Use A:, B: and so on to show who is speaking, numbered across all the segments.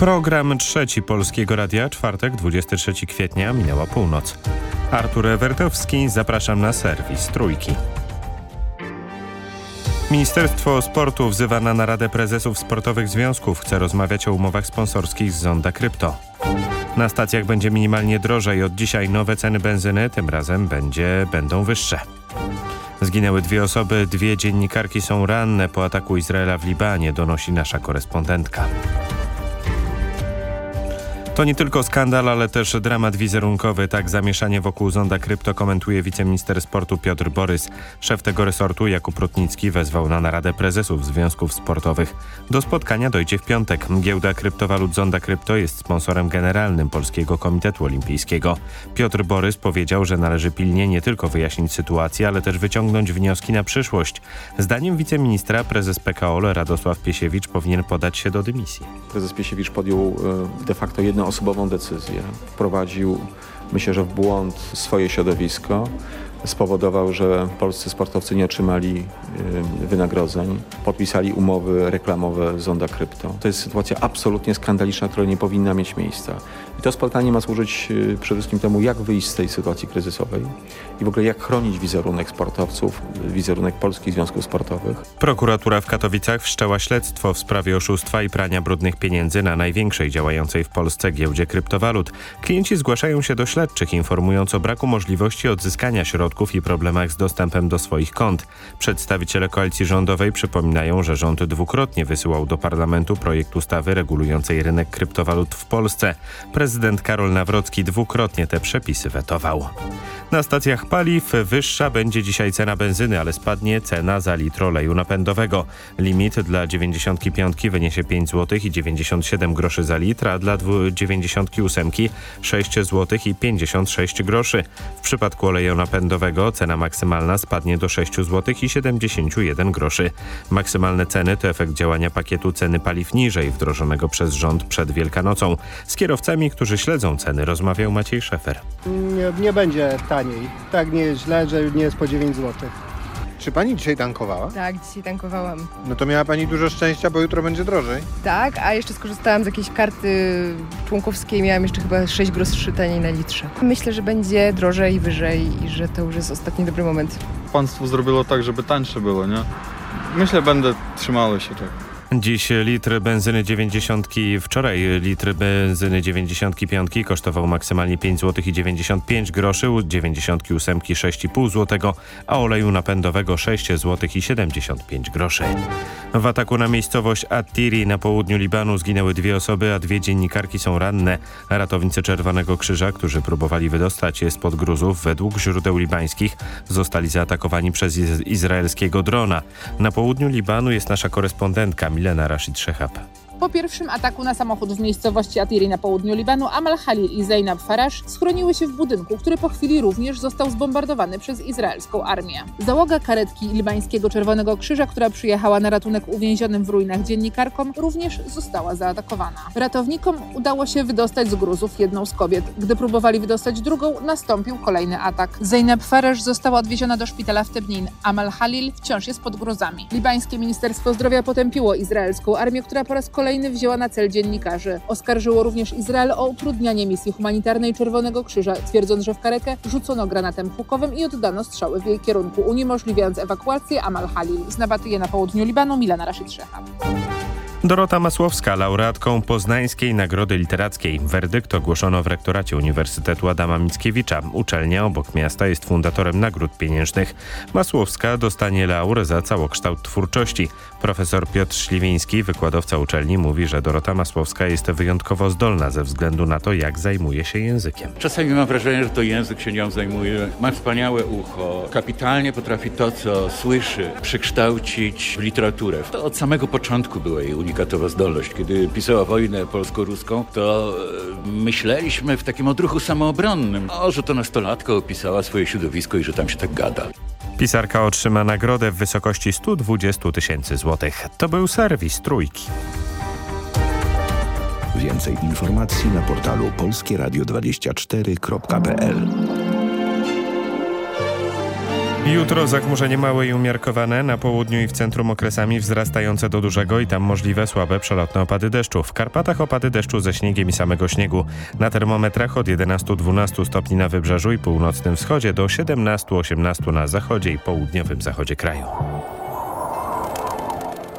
A: Program trzeci Polskiego Radia, czwartek, 23 kwietnia, minęła północ. Artur Ewertowski, zapraszam na serwis Trójki. Ministerstwo Sportu wzywa na naradę prezesów sportowych związków. Chce rozmawiać o umowach sponsorskich z Zonda Krypto. Na stacjach będzie minimalnie drożej. Od dzisiaj nowe ceny benzyny, tym razem będzie, będą wyższe. Zginęły dwie osoby, dwie dziennikarki są ranne po ataku Izraela w Libanie, donosi nasza korespondentka. To nie tylko skandal, ale też dramat wizerunkowy. Tak zamieszanie wokół zonda krypto komentuje wiceminister sportu Piotr Borys. Szef tego resortu Jakub Rutnicki wezwał na naradę prezesów związków sportowych. Do spotkania dojdzie w piątek. Giełda kryptowalut Zonda Krypto jest sponsorem generalnym Polskiego Komitetu Olimpijskiego. Piotr Borys powiedział, że należy pilnie nie tylko wyjaśnić sytuację, ale też wyciągnąć wnioski na przyszłość. Zdaniem wiceministra prezes PKO Radosław Piesiewicz powinien podać się do dymisji.
B: Prezes Piesiewicz podjął e, de facto jedno osobową decyzję. Wprowadził, myślę, że w błąd swoje środowisko. Spowodował, że polscy sportowcy nie otrzymali y, wynagrodzeń, podpisali umowy reklamowe Zonda Krypto. To jest sytuacja absolutnie skandaliczna, która nie powinna mieć miejsca. I to spotkanie ma służyć y, przede wszystkim temu, jak wyjść z tej sytuacji kryzysowej i w ogóle jak chronić wizerunek sportowców, wizerunek polskich związków sportowych.
A: Prokuratura w Katowicach wszczęła śledztwo w sprawie oszustwa i prania brudnych pieniędzy na największej działającej w Polsce giełdzie kryptowalut. Klienci zgłaszają się do śledczych, informując o braku możliwości odzyskania środków i problemach z dostępem do swoich kont. Przedstawiciele koalicji rządowej przypominają, że rząd dwukrotnie wysyłał do parlamentu projekt ustawy regulującej rynek kryptowalut w Polsce. Prezydent Karol Nawrocki dwukrotnie te przepisy wetował. Na stacjach paliw wyższa będzie dzisiaj cena benzyny, ale spadnie cena za litr oleju napędowego. Limit dla 95 wyniesie 5 zł i 97 groszy za litr, a dla 98 6 zł i 56 groszy. W przypadku oleju napędowego cena maksymalna spadnie do 6 zł i 71 groszy. Maksymalne ceny to efekt działania pakietu ceny paliw niżej wdrożonego przez rząd przed Wielkanocą. Z kierowcami, którzy śledzą ceny rozmawiał Maciej Szefer.
C: Nie, nie będzie taniej. Tak nie jest źle, że nie jest po 9 zł.
D: Czy pani dzisiaj tankowała?
E: Tak, dzisiaj tankowałam.
D: No to miała pani dużo szczęścia, bo jutro będzie drożej.
E: Tak, a jeszcze skorzystałam z jakiejś karty członkowskiej, miałam jeszcze chyba 6 groszy taniej na litrze. Myślę, że będzie drożej i wyżej i że to już jest ostatni dobry moment.
F: Państwo zrobiło tak, żeby tańsze było, nie? Myślę, będę trzymały się tak.
A: Dziś litr benzyny 90, wczoraj litr benzyny 95 kosztował maksymalnie 5 zł i 95 groszy, u 98 6,5 zł, a oleju napędowego 6 zł i 75 groszy. W ataku na miejscowość Attiri na południu Libanu zginęły dwie osoby, a dwie dziennikarki są ranne. Ratownicy Czerwonego Krzyża, którzy próbowali wydostać się spod gruzów, według źródeł libańskich, zostali zaatakowani przez iz izraelskiego drona. Na południu Libanu jest nasza korespondentka Milena Rashid Shehab.
G: Po pierwszym ataku na samochód w miejscowości Atiri na południu Libanu, Amal Khalil i Zainab Farash schroniły się w budynku, który po chwili również został zbombardowany przez izraelską armię. Załoga karetki libańskiego Czerwonego Krzyża, która przyjechała na ratunek uwięzionym w ruinach dziennikarkom, również została zaatakowana. Ratownikom udało się wydostać z gruzów jedną z kobiet. Gdy próbowali wydostać drugą, nastąpił kolejny atak. Zainab Farash została odwieziona do szpitala w Tebnin. Amal Khalil wciąż jest pod gruzami. Libańskie Ministerstwo Zdrowia potępiło izraelską armię, która po raz kolejny kolejny wzięła na cel dziennikarzy. Oskarżyło również Izrael o utrudnianie misji humanitarnej Czerwonego Krzyża, twierdząc, że w Karekę rzucono granatem hukowym i oddano strzały w jej kierunku, uniemożliwiając ewakuację Amal Halil. Z Nabatyje na południu Libanu Milana Rashid.
A: Dorota Masłowska, laureatką Poznańskiej Nagrody Literackiej. Werdykt ogłoszono w rektoracie Uniwersytetu Adama Mickiewicza. Uczelnia obok miasta jest fundatorem nagród pieniężnych. Masłowska dostanie laur za całokształt twórczości. Profesor Piotr Śliwiński, wykładowca uczelni, mówi, że Dorota Masłowska jest wyjątkowo zdolna ze względu na to, jak zajmuje się językiem.
H: Czasami mam wrażenie, że to język się nią zajmuje. Ma wspaniałe ucho, kapitalnie potrafi to, co słyszy, przekształcić w literaturę. To od samego początku była jej unikatowa zdolność. Kiedy pisała wojnę polsko-ruską, to e, myśleliśmy w takim odruchu samoobronnym, o, że to nastolatka opisała swoje środowisko i że tam się tak gada.
A: Pisarka otrzyma nagrodę w wysokości 120 tysięcy złotych. To był serwis Trójki.
I: Więcej informacji na portalu polskieradio24.pl
A: Jutro zachmurzenie małe i umiarkowane, na południu i w centrum okresami wzrastające do dużego i tam możliwe słabe przelotne opady deszczu. W Karpatach opady deszczu ze śniegiem i samego śniegu. Na termometrach od 11-12 stopni na wybrzeżu i północnym wschodzie do 17-18 na zachodzie i południowym zachodzie kraju.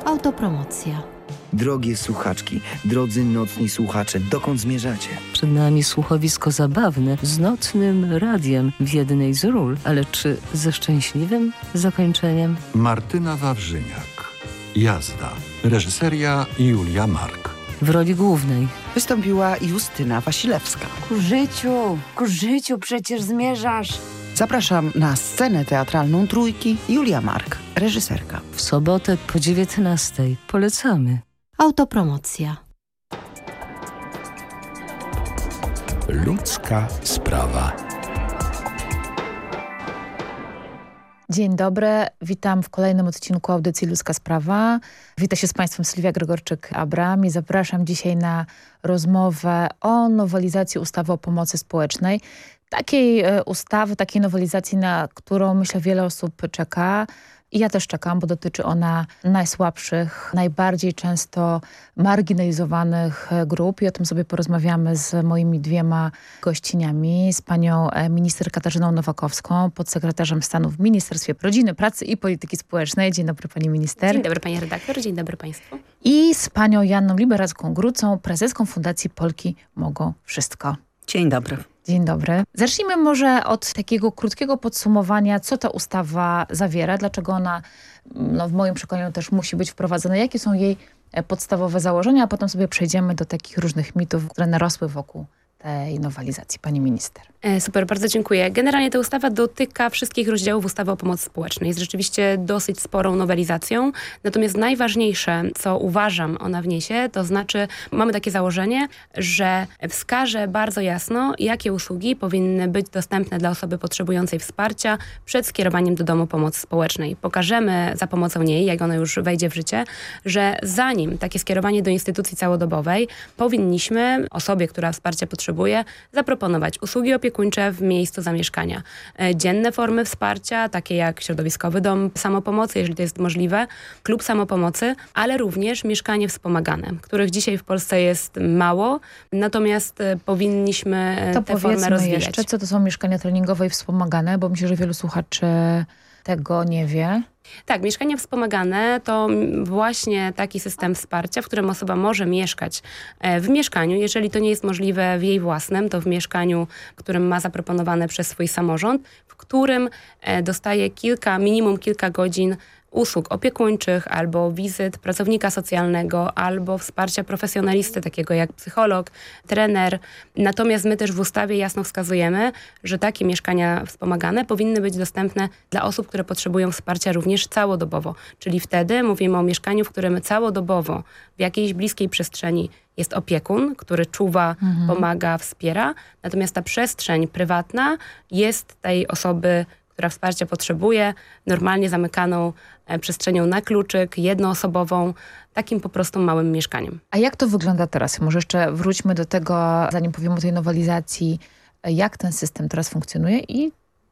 J: Autopromocja.
K: Drogie słuchaczki, drodzy nocni słuchacze, dokąd zmierzacie?
J: Przed nami słuchowisko zabawne z nocnym radiem w jednej z ról, ale czy ze szczęśliwym zakończeniem?
I: Martyna Wawrzyniak. Jazda. Reżyseria Julia Mark.
J: W roli głównej
L: Wystąpiła Justyna Wasilewska.
M: Ku życiu, ku życiu przecież zmierzasz.
L: Zapraszam na scenę teatralną Trójki Julia Mark, reżyserka.
J: w sobotę po 19. Polecamy.
M: Autopromocja.
I: Ludzka sprawa.
N: Dzień dobry, witam w kolejnym odcinku audycji Ludzka Sprawa. Witam się z Państwem Sylwia Gregorczyk-Abram i zapraszam dzisiaj na rozmowę o nowelizacji ustawy o pomocy społecznej. Takiej e, ustawy, takiej nowelizacji, na którą myślę wiele osób czeka. I ja też czekam, bo dotyczy ona najsłabszych, najbardziej często marginalizowanych e, grup i o tym sobie porozmawiamy z moimi dwiema gościniami, z panią e, minister Katarzyną Nowakowską, podsekretarzem stanu w Ministerstwie Rodziny, Pracy i Polityki Społecznej. Dzień dobry pani minister.
O: Dzień dobry pani redaktor, dzień dobry państwu.
N: I z panią Janną Liberacką-Grucą, prezeską Fundacji Polki Mogą Wszystko.
L: Dzień dobry.
N: Dzień dobry. Zacznijmy może od takiego krótkiego podsumowania, co ta ustawa zawiera, dlaczego ona no, w moim przekonaniu też musi być wprowadzona, jakie są jej e, podstawowe założenia, a potem sobie przejdziemy do takich różnych mitów, które narosły wokół tej nowelizacji. Pani minister.
O: E, Super, bardzo dziękuję. Generalnie ta ustawa dotyka wszystkich rozdziałów ustawy o pomocy społecznej. Jest rzeczywiście dosyć sporą nowelizacją. Natomiast najważniejsze, co uważam ona wniesie, to znaczy mamy takie założenie, że wskaże bardzo jasno, jakie usługi powinny być dostępne dla osoby potrzebującej wsparcia przed skierowaniem do domu pomocy społecznej. Pokażemy za pomocą niej, jak ona już wejdzie w życie, że zanim takie skierowanie do instytucji całodobowej, powinniśmy osobie, która wsparcia potrzebuje, zaproponować usługi opiekuńcze w miejscu zamieszkania. E, Dzienne formy wsparcia, takie jak środowiskowy dom samopomocy, jeżeli to jest możliwe, klub samopomocy, ale również mieszkanie wspomagane, których dzisiaj w Polsce jest mało, natomiast e, powinniśmy e,
N: To
O: te formy
N: powiedzmy
O: rozwijać.
N: jeszcze, co to są mieszkania treningowe i wspomagane, bo myślę, że wielu słuchaczy tego nie wie.
O: Tak, mieszkania wspomagane to właśnie taki system wsparcia, w którym osoba może mieszkać e, w mieszkaniu. Jeżeli to nie jest możliwe w jej własnym, to w mieszkaniu, którym ma zaproponowane przez swój samorząd, w którym e, dostaje kilka, minimum kilka godzin usług opiekuńczych albo wizyt pracownika socjalnego, albo wsparcia profesjonalisty, takiego jak psycholog, trener. Natomiast my też w ustawie jasno wskazujemy, że takie mieszkania wspomagane powinny być dostępne dla osób, które potrzebują wsparcia również całodobowo. Czyli wtedy mówimy o mieszkaniu, w którym całodobowo w jakiejś bliskiej przestrzeni jest opiekun, który czuwa,
N: Mhm.
O: pomaga, wspiera. Natomiast ta przestrzeń prywatna jest tej osoby, która wsparcia potrzebuje, normalnie zamykaną e, przestrzenią na kluczyk, jednoosobową, takim po prostu małym mieszkaniem.
N: A jak to wygląda teraz? Może jeszcze wróćmy do tego, zanim powiem o tej nowelizacji, jak ten system teraz funkcjonuje i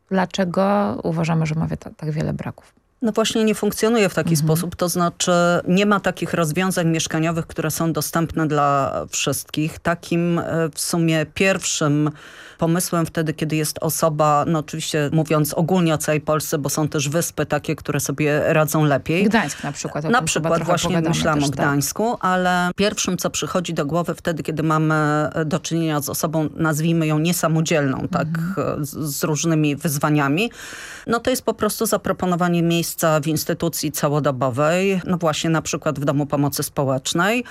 N: dlaczego uważamy, że ma tak, wiele braków.
P: No właśnie nie funkcjonuje w taki sposób, to znaczy nie ma takich rozwiązań mieszkaniowych, które są dostępne dla wszystkich. Takim e, w sumie pierwszym pomysłem wtedy, kiedy jest osoba, no oczywiście mówiąc ogólnie o całej Polsce, bo są też wyspy takie, które sobie radzą lepiej.
N: Gdańsk na przykład.
P: Na przykład właśnie myślałam
N: też,
P: o
N: tak.
P: Gdańsku, ale pierwszym, co przychodzi do głowy wtedy, kiedy mamy e, do czynienia z osobą, nazwijmy ją niesamodzielną, tak,
N: Mhm.
P: e, z, z różnymi wyzwaniami, no to jest po prostu zaproponowanie miejsca w instytucji całodobowej, no właśnie na przykład w Domu Pomocy Społecznej.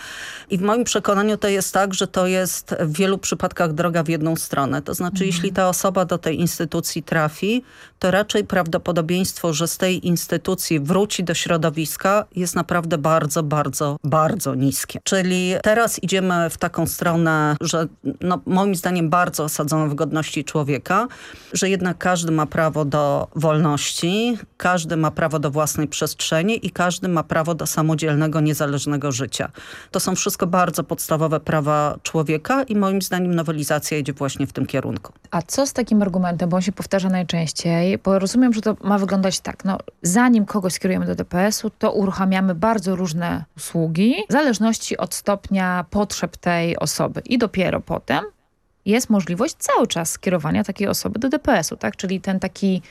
P: I w moim przekonaniu to jest tak, że to jest w wielu przypadkach droga w jedną stronę. To znaczy, jeśli ta osoba do tej instytucji trafi, to raczej prawdopodobieństwo, że z tej instytucji wróci do środowiska jest naprawdę bardzo, bardzo, bardzo niskie. Czyli teraz idziemy w taką stronę, że no, moim zdaniem bardzo osadzono w godności człowieka, że jednak każdy ma prawo do wolności, każdy ma prawo prawo do własnej przestrzeni i każdy ma prawo do samodzielnego, niezależnego życia. To są wszystko bardzo podstawowe prawa człowieka i moim zdaniem nowelizacja idzie właśnie w tym kierunku.
N: A co z takim argumentem, bo on się powtarza najczęściej, bo rozumiem, że to ma wyglądać tak, no zanim kogoś skierujemy do DPS-u, to uruchamiamy bardzo różne usługi w zależności od stopnia potrzeb tej osoby. I dopiero potem jest możliwość cały czas skierowania takiej osoby do DPS-u, tak? Czyli ten taki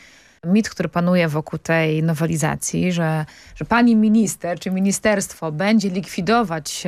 N: mit, który panuje wokół tej nowelizacji, że, że pani minister czy ministerstwo będzie likwidować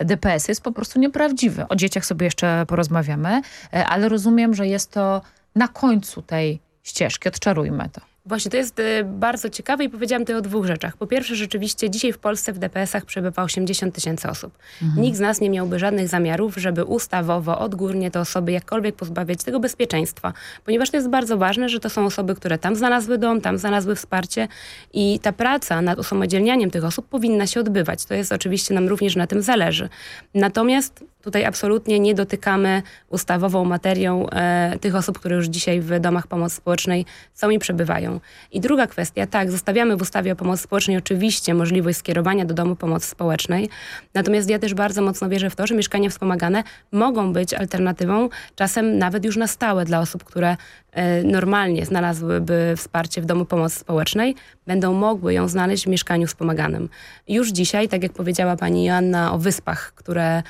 N: DPS jest po prostu nieprawdziwy. O dzieciach sobie jeszcze porozmawiamy, e, ale rozumiem, że jest to na końcu tej ścieżki. Odczarujmy to.
O: Właśnie, to jest y, bardzo ciekawe i powiedziałam tutaj o dwóch rzeczach. Po pierwsze, rzeczywiście dzisiaj w Polsce w DPS-ach przebywa 80 tysięcy osób. Mhm. Nikt z nas nie miałby żadnych zamiarów, żeby ustawowo, odgórnie te osoby jakkolwiek pozbawiać tego bezpieczeństwa. Ponieważ to jest bardzo ważne, że to są osoby, które tam znalazły dom, tam znalazły wsparcie i ta praca nad usamodzielnianiem tych osób powinna się odbywać. To jest oczywiście, nam również na tym zależy. Natomiast Tutaj absolutnie nie dotykamy ustawową materią e, tych osób, które już dzisiaj w domach pomocy społecznej są i przebywają. I druga kwestia, tak, zostawiamy w ustawie o pomocy społecznej oczywiście możliwość skierowania do domu pomocy społecznej, natomiast ja też bardzo mocno wierzę w to, że mieszkania wspomagane mogą być alternatywą, czasem nawet już na stałe dla osób, które e, normalnie znalazłyby wsparcie w domu pomocy społecznej, będą mogły ją znaleźć w mieszkaniu wspomaganym. Już dzisiaj, tak jak powiedziała pani Joanna o wyspach, które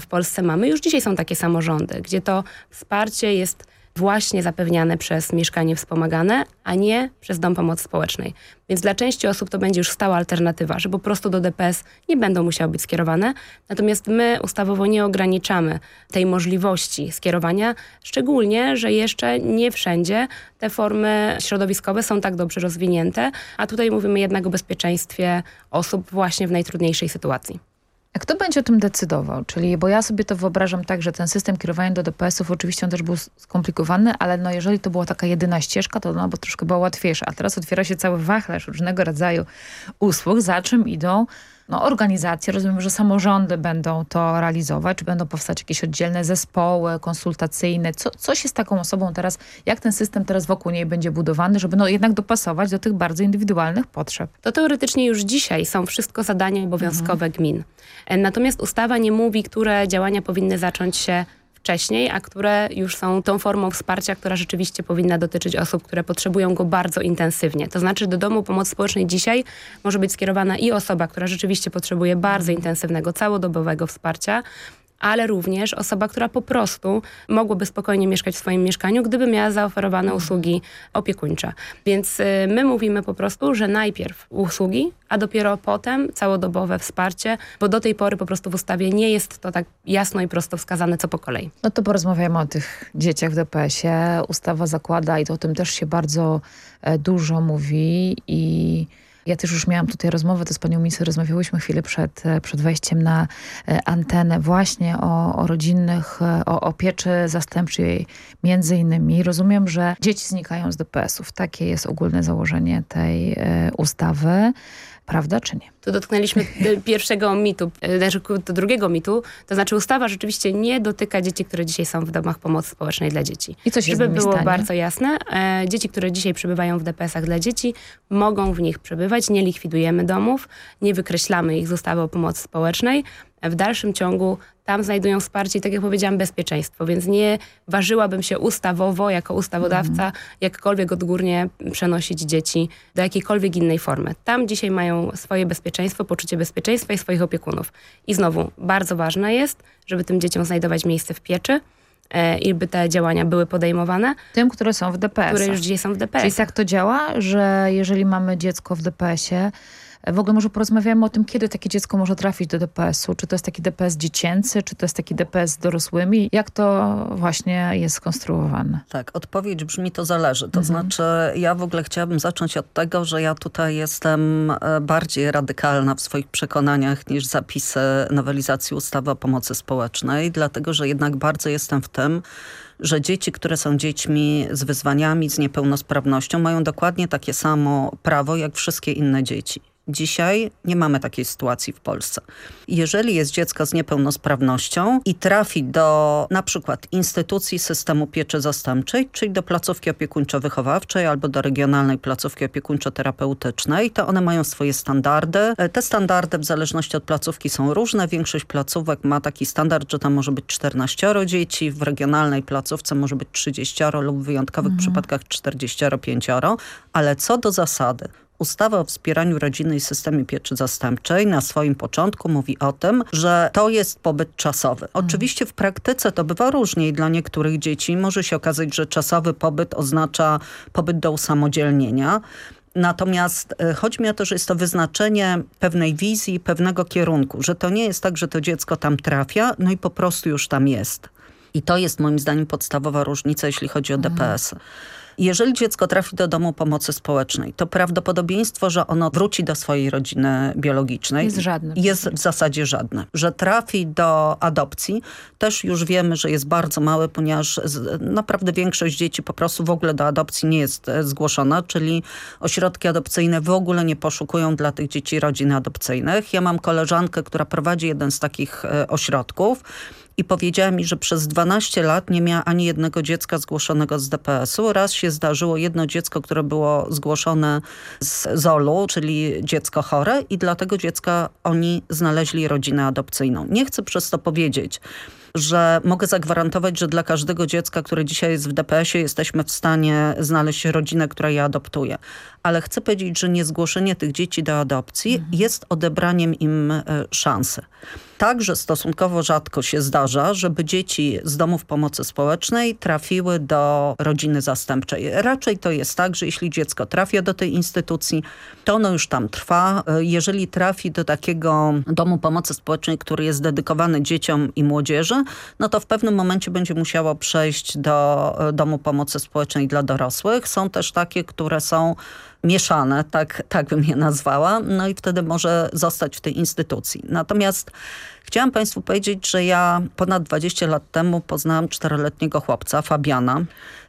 O: w Polsce mamy. Już dzisiaj są takie samorządy, gdzie to wsparcie jest właśnie zapewniane przez mieszkanie wspomagane, a nie przez dom pomocy społecznej. Więc dla części osób to będzie już stała alternatywa, że po prostu do DPS nie będą musiały być skierowane. Natomiast my ustawowo nie ograniczamy tej możliwości skierowania, szczególnie, że jeszcze nie wszędzie te formy środowiskowe są tak dobrze rozwinięte, a tutaj mówimy jednak o bezpieczeństwie osób właśnie w najtrudniejszej sytuacji.
N: A kto będzie o tym decydował? Czyli, bo ja sobie to wyobrażam tak, że ten system kierowania do DPS-ów oczywiście on też był skomplikowany, ale no jeżeli to była taka jedyna ścieżka, to no bo troszkę była łatwiejsza. A teraz otwiera się cały wachlarz różnego rodzaju usług, za czym idą no, organizacje, rozumiem, że samorządy będą to realizować, czy będą powstać jakieś oddzielne zespoły konsultacyjne. Co, co się z taką osobą teraz, jak ten system teraz wokół niej będzie budowany, żeby no, jednak dopasować do tych bardzo indywidualnych potrzeb?
O: To teoretycznie już dzisiaj są wszystko zadania obowiązkowe mhm. gmin. Natomiast ustawa nie mówi, które działania powinny zacząć się wcześniej, a które już są tą formą wsparcia, która rzeczywiście powinna dotyczyć osób, które potrzebują go bardzo intensywnie. To znaczy do domu pomocy społecznej dzisiaj może być skierowana i osoba, która rzeczywiście potrzebuje bardzo intensywnego, całodobowego wsparcia, ale również osoba, która po prostu mogłaby spokojnie mieszkać w swoim mieszkaniu, gdyby miała zaoferowane usługi opiekuńcze. Więc y, my mówimy po prostu, że najpierw usługi, a dopiero potem całodobowe wsparcie, bo do tej pory po prostu w ustawie nie jest to tak jasno i prosto wskazane co po kolei.
N: No to porozmawiamy o tych dzieciach w DPS-ie. Ustawa zakłada i to o tym też się bardzo e, dużo mówi i ja też już miałam tutaj rozmowę, to z panią minister rozmawiałyśmy chwilę przed, e, przed wejściem na e, antenę właśnie o, o rodzinnych, e, o, o pieczy zastępczej między innymi. Rozumiem, że dzieci znikają z DPS-ów. Takie jest ogólne założenie tej ustawy. Prawda czy nie?
O: Tu dotknęliśmy pierwszego mitu, znaczy do drugiego mitu, to znaczy ustawa rzeczywiście nie dotyka dzieci, które dzisiaj są w domach pomocy społecznej dla dzieci.
N: I co się
O: Żeby było
N: stanie?
O: bardzo jasne, e, dzieci, które dzisiaj przebywają w DPS-ach dla dzieci, mogą w nich przebywać, nie likwidujemy domów, nie wykreślamy ich z ustawy o pomocy społecznej, w dalszym ciągu tam znajdują wsparcie i tak jak powiedziałam bezpieczeństwo, więc nie ważyłabym się ustawowo jako ustawodawca mhm. jakkolwiek odgórnie przenosić dzieci do jakiejkolwiek innej formy. Tam dzisiaj mają swoje bezpieczeństwo, poczucie bezpieczeństwa i swoich opiekunów. I znowu, bardzo ważne jest, żeby tym dzieciom znajdować miejsce w pieczy, e, i by te działania były podejmowane.
N: Tym, które są w DPS.
O: Które już dzisiaj są w DPS.
N: Czyli tak to działa, że jeżeli mamy dziecko w DPS-ie, w ogóle może porozmawiamy o tym, kiedy takie dziecko może trafić do DPS-u. Czy to jest taki DPS dziecięcy, czy to jest taki DPS z dorosłymi? Jak to właśnie jest skonstruowane?
P: Tak, odpowiedź brzmi to zależy. To mhm. znaczy ja w ogóle chciałabym zacząć od tego, że ja tutaj jestem e, bardziej radykalna w swoich przekonaniach niż zapisy nowelizacji ustawy o pomocy społecznej, dlatego że jednak bardzo jestem w tym, że dzieci, które są dziećmi z wyzwaniami, z niepełnosprawnością mają dokładnie takie samo prawo jak wszystkie inne dzieci. Dzisiaj nie mamy takiej sytuacji w Polsce. Jeżeli jest dziecko z niepełnosprawnością i trafi do na przykład instytucji systemu pieczy zastępczej, czyli do placówki opiekuńczo-wychowawczej albo do regionalnej placówki opiekuńczo-terapeutycznej, to one mają swoje standardy. Te standardy w zależności od placówki są różne. Większość placówek ma taki standard, że tam może być 14 dzieci, w regionalnej placówce może być 30 lub w wyjątkowych mhm. przypadkach 45, ale co do zasady, Ustawa o wspieraniu rodziny i systemie pieczy zastępczej na swoim początku mówi o tym, że to jest pobyt czasowy. Mhm. Oczywiście w praktyce to bywa różnie i dla niektórych dzieci może się okazać, że czasowy pobyt oznacza pobyt do usamodzielnienia. Natomiast e, chodzi mi o to, że jest to wyznaczenie pewnej wizji, pewnego kierunku, że to nie jest tak, że to dziecko tam trafia, no i po prostu już tam jest. I to jest moim zdaniem podstawowa różnica, jeśli chodzi o DPS. Mhm. Jeżeli dziecko trafi do domu pomocy społecznej, to prawdopodobieństwo, że ono wróci do swojej rodziny biologicznej
N: jest żadne.
P: Jest w zasadzie żadne. Że trafi do adopcji, też już wiemy, że jest bardzo małe, ponieważ naprawdę większość dzieci po prostu w ogóle do adopcji nie jest e, zgłoszona, czyli ośrodki adopcyjne w ogóle nie poszukują dla tych dzieci rodzin adopcyjnych. Ja mam koleżankę, która prowadzi jeden z takich e, ośrodków i powiedziała mi, że przez 12 lat nie miała ani jednego dziecka zgłoszonego z DPS-u. Raz się zdarzyło jedno dziecko, które było zgłoszone z ZOL-u, czyli dziecko chore i dlatego dziecka oni znaleźli rodzinę adopcyjną. Nie chcę przez to powiedzieć, że mogę zagwarantować, że dla każdego dziecka, które dzisiaj jest w DPS-ie, jesteśmy w stanie znaleźć rodzinę, która je adoptuje. Ale chcę powiedzieć, że niezgłoszenie tych dzieci do adopcji mhm. jest odebraniem im e, szansy także stosunkowo rzadko się zdarza, żeby dzieci z domów pomocy społecznej trafiły do rodziny zastępczej. Raczej to jest tak, że jeśli dziecko trafia do tej instytucji, to ono już tam trwa. Jeżeli trafi do takiego domu pomocy społecznej, który jest dedykowany dzieciom i młodzieży, no to w pewnym momencie będzie musiało przejść do e, domu pomocy społecznej dla dorosłych. Są też takie, które są mieszane, tak, tak bym je nazwała, no i wtedy może zostać w tej instytucji. Natomiast chciałam Państwu powiedzieć, że ja ponad 20 lat temu poznałam czteroletniego chłopca, Fabiana,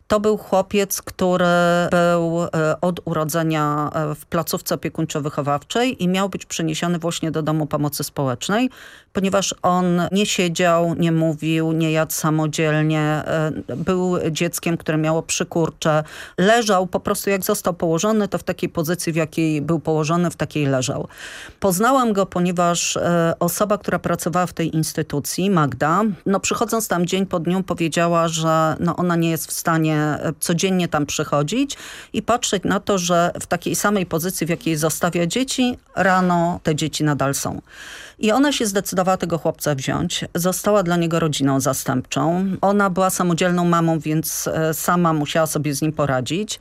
P: to był chłopiec, który był e, od urodzenia e, w placówce opiekuńczo-wychowawczej i miał być przeniesiony właśnie do domu pomocy społecznej, ponieważ on nie siedział, nie mówił, nie jadł samodzielnie. E, był dzieckiem, które miało przykurcze. Leżał po prostu jak został położony, to w takiej pozycji, w jakiej był położony, w takiej leżał. Poznałam go, ponieważ osoba, która pracowała w tej instytucji, Magda, no przychodząc tam dzień po dniu powiedziała, że no ona nie jest w stanie codziennie tam przychodzić i patrzeć na to, że w takiej samej pozycji, w jakiej zostawia dzieci, rano te dzieci nadal są. I ona się zdecydowała tego chłopca wziąć. Została dla niego rodziną zastępczą. Ona była samodzielną mamą, więc e, sama musiała sobie z nim poradzić.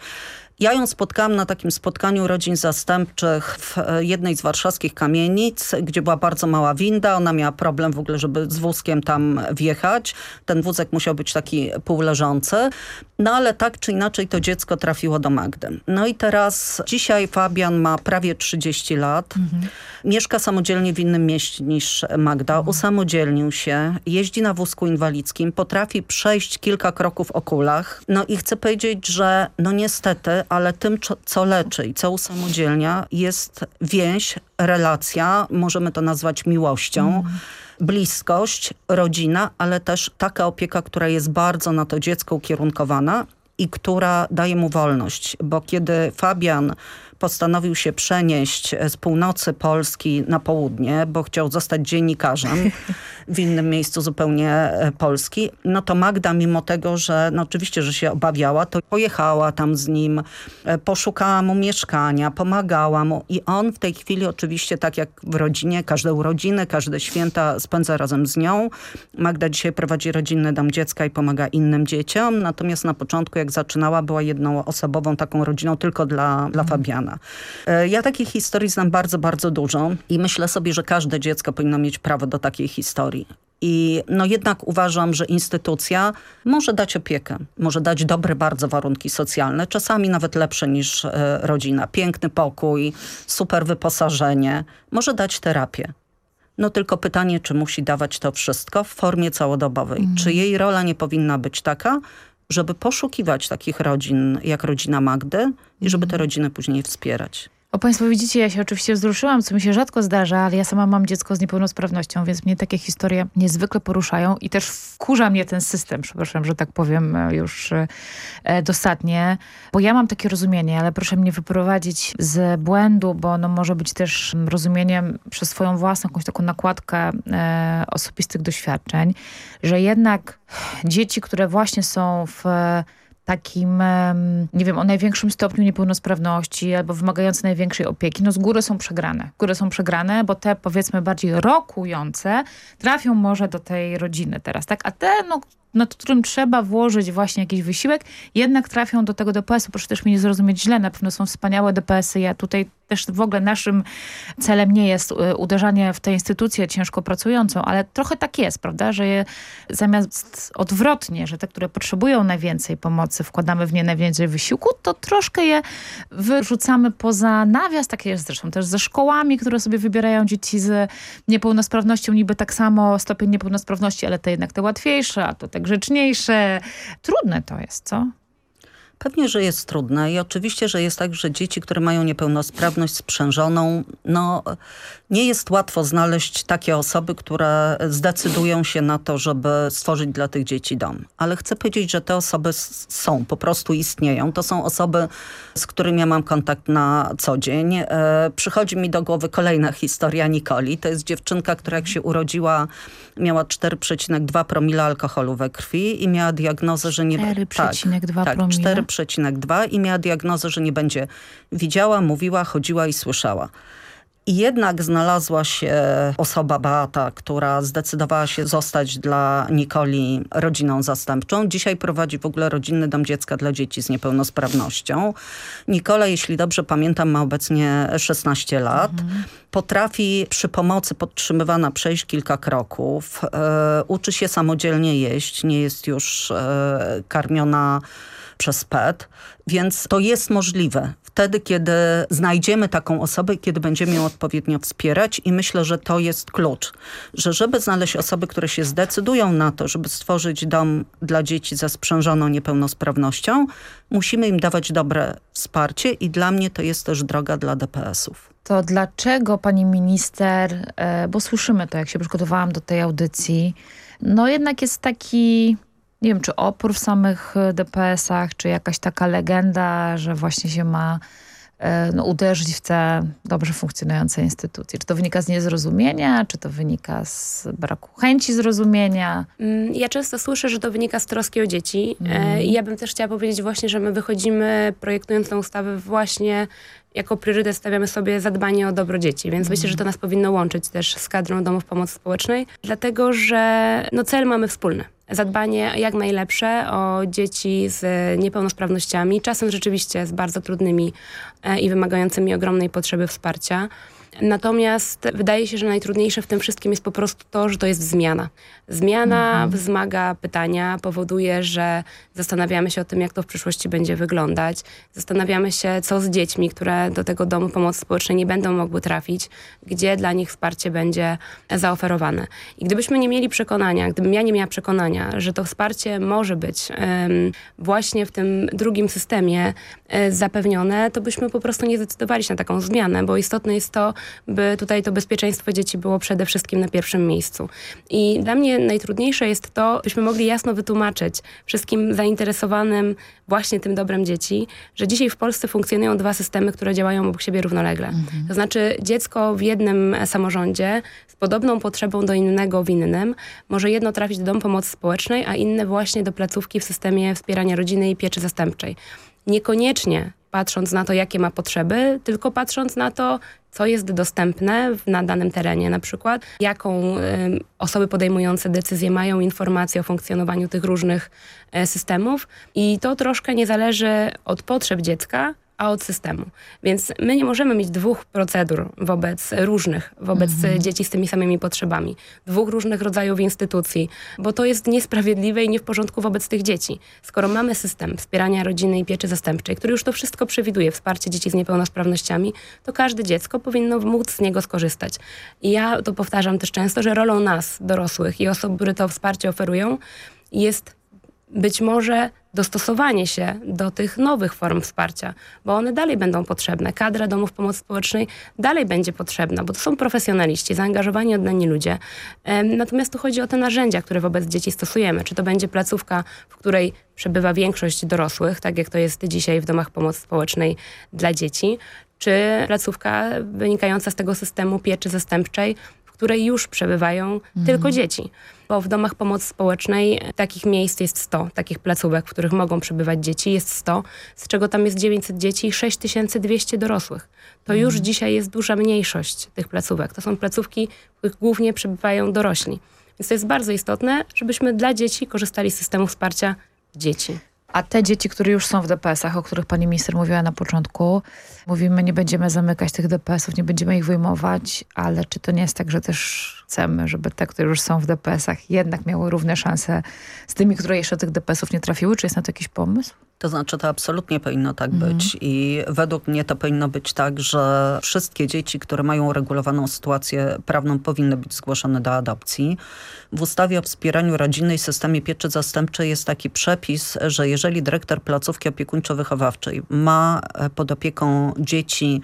P: Ja ją spotkałam na takim spotkaniu rodzin zastępczych w e, jednej z warszawskich kamienic, gdzie była bardzo mała winda. Ona miała problem w ogóle, żeby z wózkiem tam wjechać. Ten wózek musiał być taki półleżący. No ale tak czy inaczej to dziecko trafiło do Magdy. No i teraz dzisiaj Fabian ma prawie 30 lat. Mhm. Mieszka samodzielnie w innym mieście niż Magda. Mhm. Usamodzielnił się. Jeździ na wózku inwalidzkim. Potrafi przejść kilka kroków o kulach. No i chcę powiedzieć, że no niestety, ale tym, co leczy i co usamodzielnia jest więź, relacja. Możemy to nazwać miłością. Mhm bliskość, rodzina, ale też taka opieka, która jest bardzo na to dziecko ukierunkowana i która daje mu wolność, bo kiedy Fabian postanowił się przenieść z północy Polski na południe, bo chciał zostać dziennikarzem w innym miejscu zupełnie e, Polski, no to Magda mimo tego, że no oczywiście, że się obawiała, to pojechała tam z nim, e, poszukała mu mieszkania, pomagała mu i on w tej chwili oczywiście tak jak w rodzinie, każde urodziny, każde święta spędza razem z nią. Magda dzisiaj prowadzi rodzinny dom dziecka i pomaga innym dzieciom, natomiast na początku jak zaczynała była jedną osobową taką rodziną tylko dla, dla Fabiana. E, ja takich historii znam bardzo, bardzo dużo i myślę sobie, że każde dziecko powinno mieć prawo do takiej historii. I no jednak uważam, że instytucja może dać opiekę, może dać dobre bardzo warunki socjalne, czasami nawet lepsze niż e, rodzina. Piękny pokój, super wyposażenie, może dać terapię. No tylko pytanie, czy musi dawać to wszystko w formie całodobowej. Mm. Czy jej rola nie powinna być taka, żeby poszukiwać takich rodzin jak rodzina Magdy i żeby te mhm. rodziny później wspierać.
N: O Państwo widzicie, ja się oczywiście wzruszyłam, co mi się rzadko zdarza, ale ja sama mam dziecko z niepełnosprawnością, więc mnie takie historie niezwykle poruszają i też wkurza mnie ten system, przepraszam, że tak powiem e, już e, dosadnie, bo ja mam takie rozumienie, ale proszę mnie wyprowadzić z błędu, bo ono może być też rozumieniem przez swoją własną jakąś taką nakładkę e, osobistych doświadczeń, że jednak dzieci, które właśnie są w takim, nie wiem, o największym stopniu niepełnosprawności albo wymagające największej opieki, no z góry są przegrane. Góry są przegrane, bo te powiedzmy bardziej rokujące trafią może do tej rodziny teraz, tak? A te, no, nad którym trzeba włożyć właśnie jakiś wysiłek, jednak trafią do tego DPS-u. Proszę też mnie nie zrozumieć źle, na pewno są wspaniałe DPS-y. Ja tutaj też w ogóle naszym celem nie jest y, uderzanie w tę instytucję ciężko pracującą, ale trochę tak jest, prawda, że je, zamiast odwrotnie, że te, które potrzebują najwięcej pomocy, wkładamy w nie najwięcej wysiłku, to troszkę je wyrzucamy poza nawias. Tak jest zresztą też ze szkołami, które sobie wybierają dzieci z niepełnosprawnością, niby tak samo stopień niepełnosprawności, ale te jednak te łatwiejsze, a to te grzeczniejsze. Trudne to jest, co?
P: Pewnie, że jest trudne i oczywiście, że jest tak, że dzieci, które mają niepełnosprawność sprzężoną, no nie jest łatwo znaleźć takie osoby, które zdecydują się na to, żeby stworzyć dla tych dzieci dom. Ale chcę powiedzieć, że te osoby są, po prostu istnieją. To są osoby, z którymi ja mam kontakt na co dzień. E, przychodzi mi do głowy kolejna historia Nikoli. To jest dziewczynka, która jak się urodziła, miała 4,2 promila alkoholu we krwi i miała diagnozę, że nie...
N: 4,2
P: tak, tak,
N: promila?
P: 4, 2,2 i miała diagnozę, że nie będzie widziała, mówiła, chodziła i słyszała. I jednak znalazła się osoba Beata, która zdecydowała się zostać dla Nikoli rodziną zastępczą. Dzisiaj prowadzi w ogóle rodzinny dom dziecka dla dzieci z niepełnosprawnością. Nikola, jeśli dobrze pamiętam, ma obecnie 16 lat. Mhm. Potrafi przy pomocy podtrzymywana przejść kilka kroków. E, uczy się samodzielnie jeść. Nie jest już e, karmiona przez PET, więc to jest możliwe wtedy, kiedy znajdziemy taką osobę, kiedy będziemy ją odpowiednio wspierać i myślę, że to jest klucz, że żeby znaleźć osoby, które się zdecydują na to, żeby stworzyć dom dla dzieci ze sprzężoną niepełnosprawnością, musimy im dawać dobre wsparcie i dla mnie to jest też droga dla DPS-ów.
N: To dlaczego pani minister, e, bo słyszymy to, jak się przygotowałam do tej audycji, no jednak jest taki nie wiem, czy opór w samych e, DPS-ach, czy jakaś taka legenda, że właśnie się ma e, no, uderzyć w te dobrze funkcjonujące instytucje. Czy to wynika z niezrozumienia, czy to wynika z braku chęci zrozumienia?
O: Mm, ja często słyszę, że to wynika z troski o dzieci. Mm. Ja bym też chciała powiedzieć właśnie, że my wychodzimy projektując tę ustawę właśnie jako priorytet stawiamy sobie zadbanie o dobro dzieci, więc mm. myślę, że to nas powinno łączyć też z kadrą domów pomocy społecznej, dlatego że no, cel mamy wspólny zadbanie jak najlepsze o dzieci z niepełnosprawnościami, czasem rzeczywiście z bardzo trudnymi e, i wymagającymi ogromnej potrzeby wsparcia. Natomiast wydaje się, że najtrudniejsze w tym wszystkim jest po prostu to, że to jest zmiana. Zmiana mhm. wzmaga pytania, powoduje, że zastanawiamy się o tym, jak to w przyszłości będzie wyglądać. Zastanawiamy się, co z dziećmi, które do tego domu pomocy społecznej nie będą mogły trafić, gdzie dla nich wsparcie będzie zaoferowane. I gdybyśmy nie mieli przekonania, gdybym ja nie miała przekonania, że to wsparcie może być właśnie w tym drugim systemie um, zapewnione, to byśmy po prostu nie zdecydowali się na taką zmianę, bo istotne jest to, by tutaj to bezpieczeństwo dzieci było przede wszystkim na pierwszym miejscu. I dla mnie najtrudniejsze jest to, byśmy mogli jasno wytłumaczyć wszystkim zainteresowanym właśnie tym dobrem dzieci, że dzisiaj w Polsce funkcjonują dwa systemy, które działają obok siebie równolegle. Mhm. To znaczy dziecko w jednym samorządzie z podobną potrzebą do innego w innym może jedno trafić do domu pomocy społecznej, a inne właśnie do placówki w systemie wspierania rodziny i pieczy zastępczej. Niekoniecznie patrząc na to, jakie ma potrzeby, tylko patrząc na to, co jest dostępne na danym terenie na przykład, jaką y, osoby podejmujące decyzje mają informacje o funkcjonowaniu tych różnych y, systemów. I to troszkę nie zależy od potrzeb dziecka, a od systemu. Więc my nie możemy mieć dwóch procedur wobec różnych, wobec mhm. dzieci z tymi samymi potrzebami. Dwóch różnych rodzajów instytucji, bo to jest niesprawiedliwe i nie w porządku wobec tych dzieci. Skoro mamy system wspierania rodziny i pieczy zastępczej, który już to wszystko przewiduje, wsparcie dzieci z niepełnosprawnościami, to każde dziecko powinno móc z niego skorzystać. I ja to powtarzam też często, że rolą nas, dorosłych i osób, które to wsparcie oferują, jest być może dostosowanie się do tych nowych form wsparcia, bo one dalej będą potrzebne. Kadra domów pomocy społecznej dalej będzie potrzebna, bo to są profesjonaliści, zaangażowani, oddani ludzie. Natomiast tu chodzi o te narzędzia, które wobec dzieci stosujemy. Czy to będzie placówka, w której przebywa większość dorosłych, tak jak to jest dzisiaj w domach pomocy społecznej dla dzieci, czy placówka wynikająca z tego systemu pieczy zastępczej, w której już przebywają mhm. tylko dzieci. Bo w domach pomocy społecznej takich miejsc jest 100, takich placówek, w których mogą przebywać dzieci jest 100, z czego tam jest 900 dzieci i 6200 dorosłych. To już mhm. dzisiaj jest duża mniejszość tych placówek. To są placówki, w których głównie przebywają dorośli. Więc to jest bardzo istotne, żebyśmy dla dzieci korzystali z systemu wsparcia dzieci.
N: A te dzieci, które już są w DPS-ach, o których pani minister mówiła na początku, mówimy, nie będziemy zamykać tych DPS-ów, nie będziemy ich wyjmować, ale czy to nie jest tak, że też chcemy, żeby te, które już są w DPS-ach jednak miały równe szanse z tymi, które jeszcze do tych DPS-ów nie trafiły? Czy jest na to jakiś pomysł?
P: To znaczy to absolutnie powinno tak mhm. być i według mnie to powinno być tak, że wszystkie dzieci, które mają uregulowaną sytuację prawną powinny być zgłoszone do adopcji. W ustawie o wspieraniu rodzinnej systemie pieczy zastępczej jest taki przepis, że jeżeli dyrektor placówki opiekuńczo-wychowawczej ma pod opieką dzieci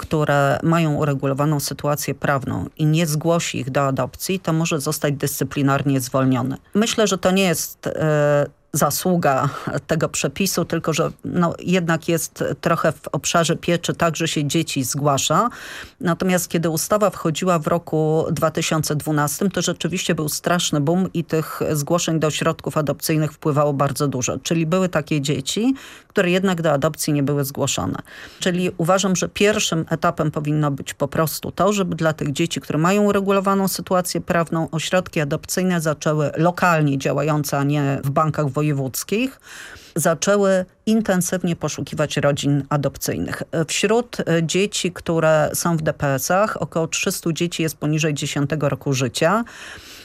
P: które mają uregulowaną sytuację prawną i nie zgłosi ich do adopcji, to może zostać dyscyplinarnie zwolniony. Myślę, że to nie jest e, zasługa tego przepisu, tylko że no, jednak jest trochę w obszarze pieczy tak, że się dzieci zgłasza. Natomiast kiedy ustawa wchodziła w roku 2012, to rzeczywiście był straszny boom i tych zgłoszeń do ośrodków adopcyjnych wpływało bardzo dużo. Czyli były takie dzieci, które jednak do adopcji nie były zgłoszone. Czyli uważam, że pierwszym etapem powinno być po prostu to, żeby dla tych dzieci, które mają uregulowaną sytuację prawną, ośrodki adopcyjne zaczęły lokalnie działające, a nie w bankach wojewódzkich, zaczęły intensywnie poszukiwać rodzin adopcyjnych. Wśród e, dzieci, które są w DPS-ach, około 300 dzieci jest poniżej 10 roku życia.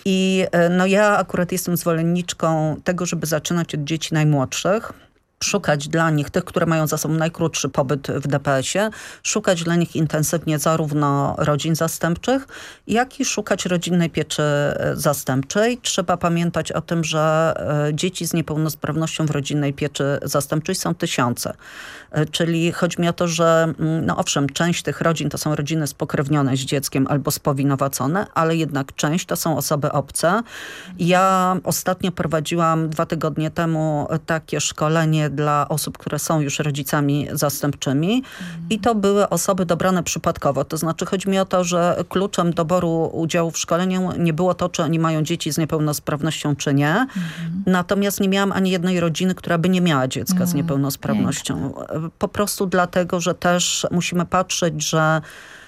P: I e, no ja akurat jestem zwolenniczką tego, żeby zaczynać od dzieci najmłodszych szukać dla nich, tych, które mają za sobą najkrótszy pobyt w DPS-ie, szukać dla nich intensywnie zarówno rodzin zastępczych, jak i szukać rodzinnej pieczy e, zastępczej. Trzeba pamiętać o tym, że e, dzieci z niepełnosprawnością w rodzinnej pieczy zastępczej są tysiące. E, czyli chodzi mi o to, że mm, no owszem, część tych rodzin to są rodziny spokrewnione z dzieckiem albo spowinowacone, ale jednak część to są osoby obce. Ja ostatnio prowadziłam dwa tygodnie temu takie szkolenie dla osób, które są już rodzicami zastępczymi i to były osoby dobrane przypadkowo. To znaczy chodzi mi o to, że kluczem doboru udziału w szkoleniu nie było to, czy oni mają dzieci z niepełnosprawnością, czy nie. Mhm. Natomiast nie miałam ani jednej rodziny, która by nie miała dziecka mhm. z niepełnosprawnością. Po prostu dlatego, że też musimy patrzeć, że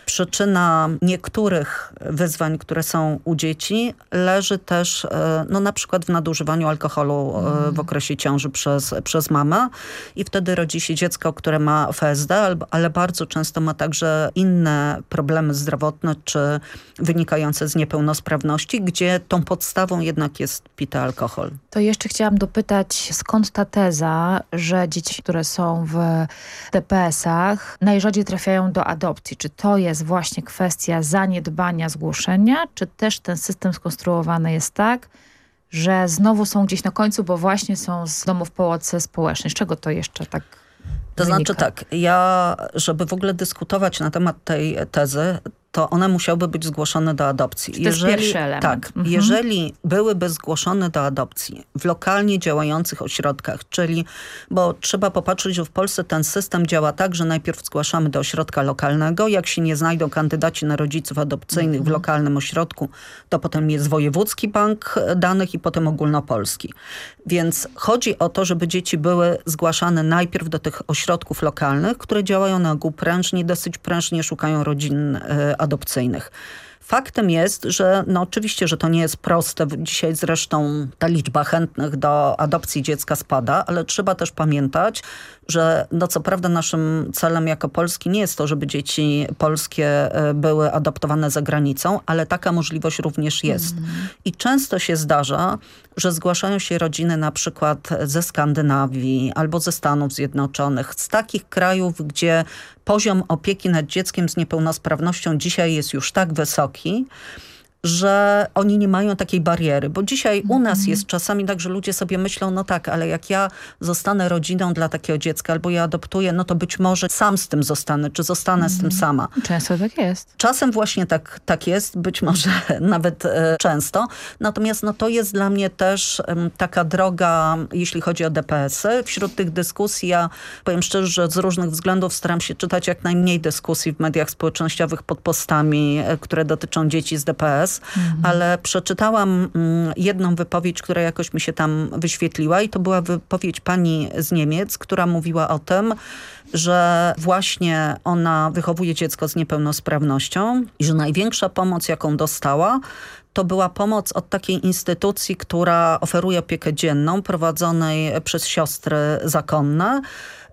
P: Przyczyna niektórych wyzwań, które są u dzieci leży też e, no, na przykład w nadużywaniu alkoholu e, w mm. okresie ciąży przez, przez mamę i wtedy rodzi się dziecko, które ma FSD, ale bardzo często ma także inne problemy zdrowotne czy wynikające z niepełnosprawności, gdzie tą podstawą jednak jest pity alkohol.
N: To jeszcze chciałam dopytać, skąd ta teza, że dzieci, które są w DPS-ach najrzadziej trafiają do adopcji? Czy to jest jest właśnie kwestia zaniedbania zgłoszenia, czy też ten system skonstruowany jest tak, że znowu są gdzieś na końcu, bo właśnie są z domów pomocy społecznej. Z czego to jeszcze tak
P: to
N: wynika?
P: znaczy tak, ja, żeby w ogóle dyskutować na temat tej tezy, to one musiałyby być zgłoszone do adopcji.
N: to jeżeli, jest pierwszy element.
P: Tak, mhm. jeżeli byłyby zgłoszone do adopcji w lokalnie działających ośrodkach, czyli, bo trzeba popatrzeć, że w Polsce ten system działa tak, że najpierw zgłaszamy do ośrodka lokalnego, jak się nie znajdą kandydaci na rodziców adopcyjnych mhm. w lokalnym ośrodku, to potem jest wojewódzki bank danych i potem ogólnopolski. Więc chodzi o to, żeby dzieci były zgłaszane najpierw do tych ośrodków lokalnych, które działają na ogół prężnie, dosyć prężnie szukają rodzin adopcyjnych adopcyjnych. Faktem jest, że no oczywiście, że to nie jest proste. Dzisiaj zresztą ta liczba chętnych do adopcji dziecka spada, ale trzeba też pamiętać, że no co prawda naszym celem jako Polski nie jest to, żeby dzieci polskie e, były adoptowane za granicą, ale taka możliwość również jest. Mm. I często się zdarza, że zgłaszają się rodziny na przykład ze Skandynawii albo ze Stanów Zjednoczonych, z takich krajów, gdzie poziom opieki nad dzieckiem z niepełnosprawnością dzisiaj jest już tak wysoki, że oni nie mają takiej bariery, bo dzisiaj u nas jest czasami tak, że ludzie sobie myślą, no tak, ale jak ja zostanę rodziną dla takiego dziecka albo ja adoptuję, no to być może sam z tym zostanę, czy zostanę z tym sama.
N: Często tak jest.
P: Czasem właśnie tak, tak jest, być może nawet e, często. Natomiast no, to jest dla mnie też em, taka droga, jeśli chodzi o DPS-y. Wśród tych dyskusji ja powiem szczerze, że z różnych względów staram się czytać jak najmniej dyskusji w mediach społecznościowych pod postami, e, które dotyczą dzieci z DPS, ale przeczytałam mm, jedną wypowiedź, która jakoś mi się tam wyświetliła i to była wypowiedź pani z Niemiec, która mówiła o tym, że właśnie ona wychowuje dziecko z niepełnosprawnością i że największa pomoc, jaką dostała, to była pomoc od takiej instytucji, która oferuje opiekę dzienną, prowadzonej przez siostry zakonne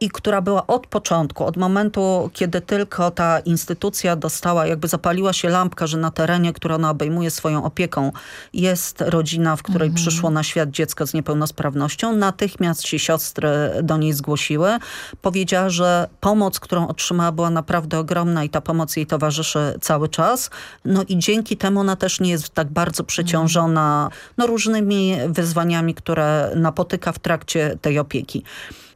P: i która była od początku, od momentu, kiedy tylko ta instytucja dostała, jakby zapaliła się lampka, że na terenie, który ona obejmuje swoją opieką, jest rodzina, w której przyszło na świat dziecko z niepełnosprawnością. Natychmiast się siostry do niej zgłosiły. Powiedziała, że pomoc, którą otrzymała była naprawdę ogromna i ta pomoc jej towarzyszy cały czas. No i dzięki temu ona też nie jest tak bardzo przeciążona no, różnymi wyzwaniami, które napotyka w trakcie tej opieki.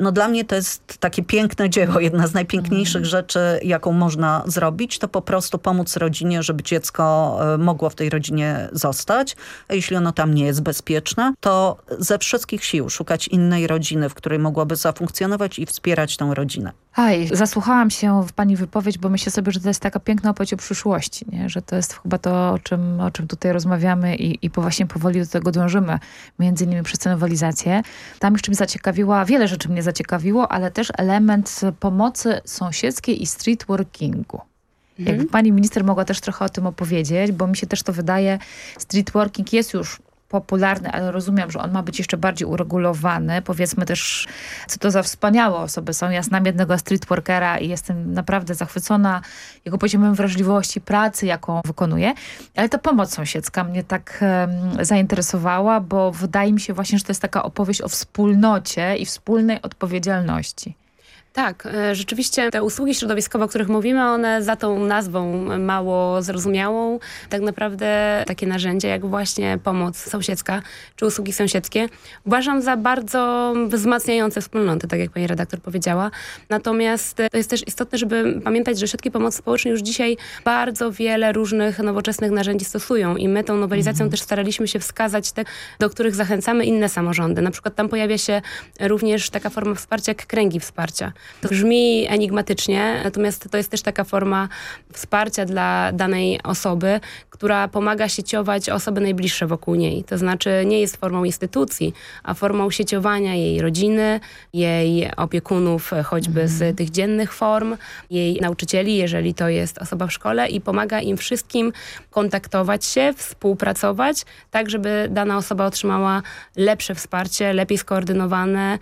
P: No dla mnie to jest takie piękne dzieło, jedna z najpiękniejszych rzeczy, jaką można zrobić, to po prostu pomóc rodzinie, żeby dziecko e, mogło w tej rodzinie zostać. A jeśli ono tam nie jest bezpieczne, to ze wszystkich sił szukać innej rodziny, w której mogłaby zafunkcjonować i wspierać tą rodzinę.
N: Aj, zasłuchałam się w pani wypowiedź, bo myślę sobie, że to jest taka piękna opowieść o przyszłości, nie? że to jest chyba to, o czym, o czym tutaj rozmawiamy i, i po właśnie powoli do tego dążymy, między innymi przez tę nowelizację. Tam jeszcze mnie zaciekawiła, wiele rzeczy mnie zaciekawiło, ale też element pomocy sąsiedzkiej i streetworkingu. Jakby pani minister mogła też trochę o tym opowiedzieć, bo mi się też to wydaje, streetworking jest już popularny, ale rozumiem, że on ma być jeszcze bardziej uregulowany. Powiedzmy też, co to za wspaniałe osoby są. Ja znam jednego streetworkera i jestem naprawdę zachwycona jego poziomem wrażliwości, pracy, jaką wykonuje. Ale ta pomoc sąsiedzka mnie tak em, zainteresowała, bo wydaje mi się właśnie, że to jest taka opowieść o wspólnocie i wspólnej odpowiedzialności.
O: Tak, e, rzeczywiście te usługi środowiskowe, o których mówimy, one za tą nazwą mało zrozumiałą, tak naprawdę takie narzędzia jak właśnie pomoc sąsiedzka czy usługi sąsiedzkie uważam za bardzo wzmacniające wspólnoty, tak jak pani redaktor powiedziała. Natomiast e, to jest też istotne, żeby pamiętać, że środki pomocy społecznej już dzisiaj bardzo wiele różnych nowoczesnych narzędzi stosują i my tą nowelizacją też staraliśmy się wskazać te, do których zachęcamy inne samorządy. Na przykład tam pojawia się również taka forma wsparcia jak kręgi wsparcia. To brzmi enigmatycznie, natomiast to jest też taka forma wsparcia dla danej osoby, która pomaga sieciować osoby najbliższe wokół niej. To znaczy nie jest formą instytucji, a formą sieciowania jej rodziny, jej opiekunów choćby z tych dziennych form, jej nauczycieli, jeżeli to jest osoba w szkole i pomaga im wszystkim kontaktować się, współpracować, tak żeby dana osoba otrzymała lepsze wsparcie, lepiej skoordynowane,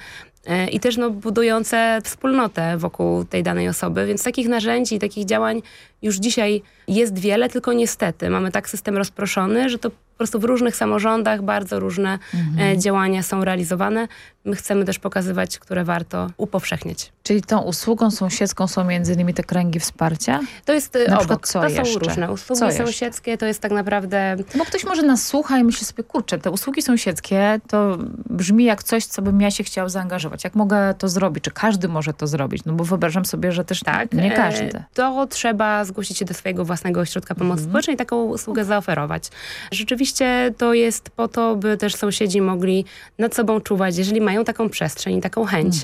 O: i też no, budujące wspólnotę wokół tej danej osoby. Więc takich narzędzi i takich działań już dzisiaj jest wiele, tylko niestety mamy tak system rozproszony, że to po prostu w różnych samorządach bardzo różne e, działania są realizowane. My chcemy też pokazywać, które warto upowszechniać.
N: Czyli tą usługą sąsiedzką są między innymi te kręgi wsparcia?
O: To jest
N: Na
O: obok.
N: co
O: to
N: jeszcze?
O: są różne usługi
N: Co jeszcze?
O: sąsiedzkie, to jest tak naprawdę...
N: Bo ktoś może nas słucha i myśli sobie, kurczę, te usługi sąsiedzkie to brzmi jak coś, co bym ja się chciał zaangażować. Jak mogę to zrobić? Czy każdy może to zrobić? No bo wyobrażam sobie, że też tak, nie
O: E,
N: każdy.
O: To trzeba zgłosić się do swojego własnego ośrodka pomocy społecznej i taką usługę zaoferować. Rzeczywiście to jest po to, by też sąsiedzi mogli nad sobą czuwać, jeżeli mają taką przestrzeń i taką chęć.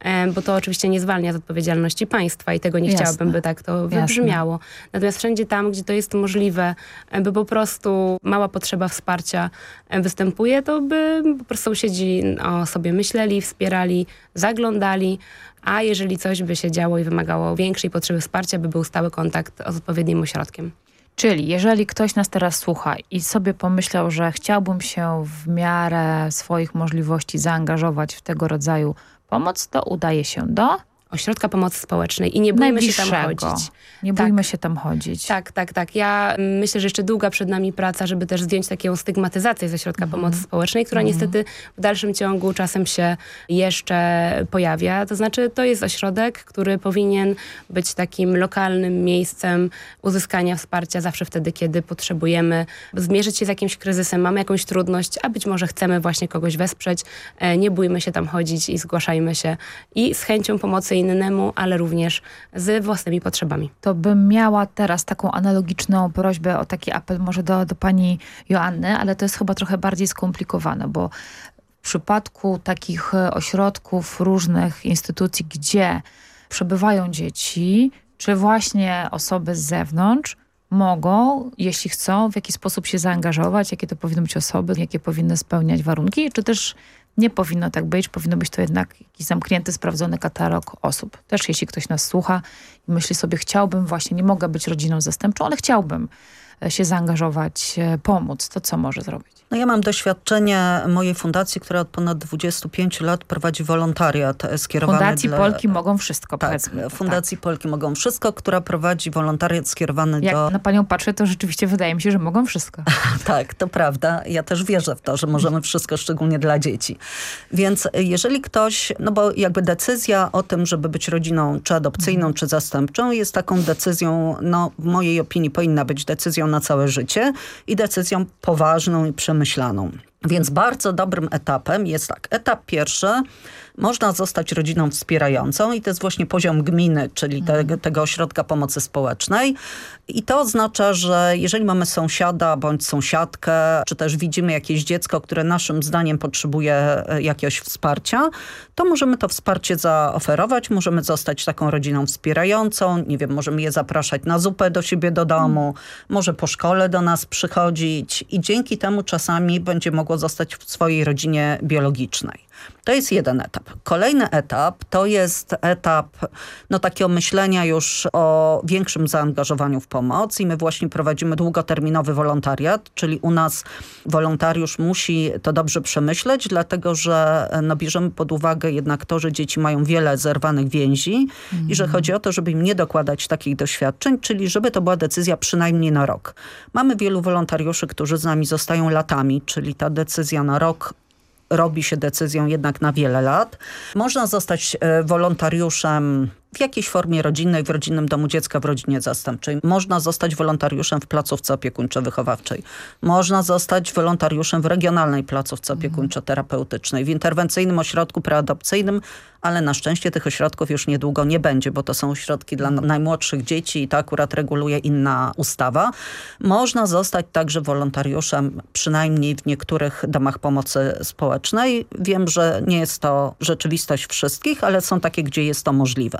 O: E, Bo to oczywiście nie zwalnia z odpowiedzialności państwa i tego nie
N: Jasne.
O: chciałabym, by tak to
N: Jasne.
O: wybrzmiało. Natomiast wszędzie tam, gdzie to jest możliwe, by po prostu mała potrzeba wsparcia występuje, to by po prostu sąsiedzi o sobie myśleli, wspierali, zaglądali, a jeżeli coś by się działo i wymagało większej potrzeby wsparcia, by był stały kontakt z odpowiednim ośrodkiem.
N: Czyli jeżeli ktoś nas teraz słucha i sobie pomyślał, że chciałbym się w miarę swoich możliwości zaangażować w tego rodzaju pomoc, to udaje się do...
O: ośrodka pomocy społecznej i nie bójmy się tam chodzić.
N: Nie
O: Tak.
N: bójmy się tam chodzić.
O: Tak, tak, tak. Ja mm, myślę, że jeszcze długa przed nami praca, żeby też zdjąć taką stygmatyzację ze środka
N: Mhm.
O: pomocy społecznej, która niestety w dalszym ciągu czasem się jeszcze pojawia. To znaczy, to jest ośrodek, który powinien być takim lokalnym miejscem uzyskania wsparcia zawsze wtedy, kiedy potrzebujemy zmierzyć się z jakimś kryzysem, mamy jakąś trudność, a być może chcemy właśnie kogoś wesprzeć. E, Nie bójmy się tam chodzić i zgłaszajmy się i z chęcią pomocy innemu, ale również z własnymi potrzebami.
N: to bym miała teraz taką analogiczną prośbę o taki apel może do, do pani Joanny, ale to jest chyba trochę bardziej skomplikowane, bo w przypadku takich e, ośrodków, różnych instytucji, gdzie przebywają dzieci, czy właśnie osoby z zewnątrz, mogą, jeśli chcą, w jaki sposób się zaangażować, jakie to powinny być osoby, jakie powinny spełniać warunki, czy też nie powinno tak być, powinno być to jednak jakiś zamknięty, sprawdzony katalog osób. Też jeśli ktoś nas słucha i myśli sobie, chciałbym właśnie, nie mogę być rodziną zastępczą, ale chciałbym e, się zaangażować, e, pomóc, to co może zrobić?
P: No ja mam doświadczenie mojej fundacji, która od ponad 25 lat prowadzi wolontariat e, skierowany
N: Fundacji
P: dla...
N: Polki mogą wszystko,
P: Tak,
N: powiedzmy.
P: Fundacji Polki mogą wszystko, która prowadzi wolontariat skierowany
N: Jak
P: do...
N: na panią patrzę, to rzeczywiście wydaje mi się, że mogą wszystko.
P: Tak, to prawda. Ja też wierzę w to, że możemy wszystko, szczególnie dla dzieci. Więc jeżeli ktoś, no bo jakby decyzja o tym, żeby być rodziną czy adopcyjną, czy zastępczą jest taką decyzją, no w mojej opinii powinna być decyzją na całe życie i decyzją poważną i przemyślaną. Więc bardzo dobrym etapem jest tak, etap pierwszy, można zostać rodziną wspierającą i to jest właśnie poziom gminy, czyli te, tego ośrodka pomocy społecznej. I to oznacza, że jeżeli mamy sąsiada bądź sąsiadkę, czy też widzimy jakieś dziecko, które naszym zdaniem potrzebuje e, jakiegoś wsparcia, to możemy to wsparcie zaoferować, możemy zostać taką rodziną wspierającą, nie wiem, możemy je zapraszać na zupę do siebie do domu, może po szkole do nas przychodzić i dzięki temu czasami będzie mogło zostać w swojej rodzinie biologicznej. To jest jeden etap. Kolejny etap to jest etap no, takiego myślenia już o większym zaangażowaniu w pomoc i my właśnie prowadzimy długoterminowy wolontariat, czyli u nas wolontariusz musi to dobrze przemyśleć, dlatego że no, bierzemy pod uwagę jednak to, że dzieci mają wiele zerwanych więzi i że chodzi o to, żeby im nie dokładać takich doświadczeń, czyli żeby to była decyzja przynajmniej na rok. Mamy wielu wolontariuszy, którzy z nami zostają latami, czyli ta decyzja na rok robi się decyzją jednak na wiele lat. Można zostać e, wolontariuszem w jakiejś formie rodzinnej, w rodzinnym domu dziecka, w rodzinie zastępczej. Można zostać wolontariuszem w placówce opiekuńczo-wychowawczej. Można zostać wolontariuszem w regionalnej placówce opiekuńczo-terapeutycznej, w interwencyjnym ośrodku preadopcyjnym, ale na szczęście tych ośrodków już niedługo nie będzie, bo to są ośrodki dla najmłodszych dzieci i to akurat reguluje inna ustawa. Można zostać także wolontariuszem przynajmniej w niektórych domach pomocy społecznej. Wiem, że nie jest to rzeczywistość wszystkich, ale są takie, gdzie jest to możliwe.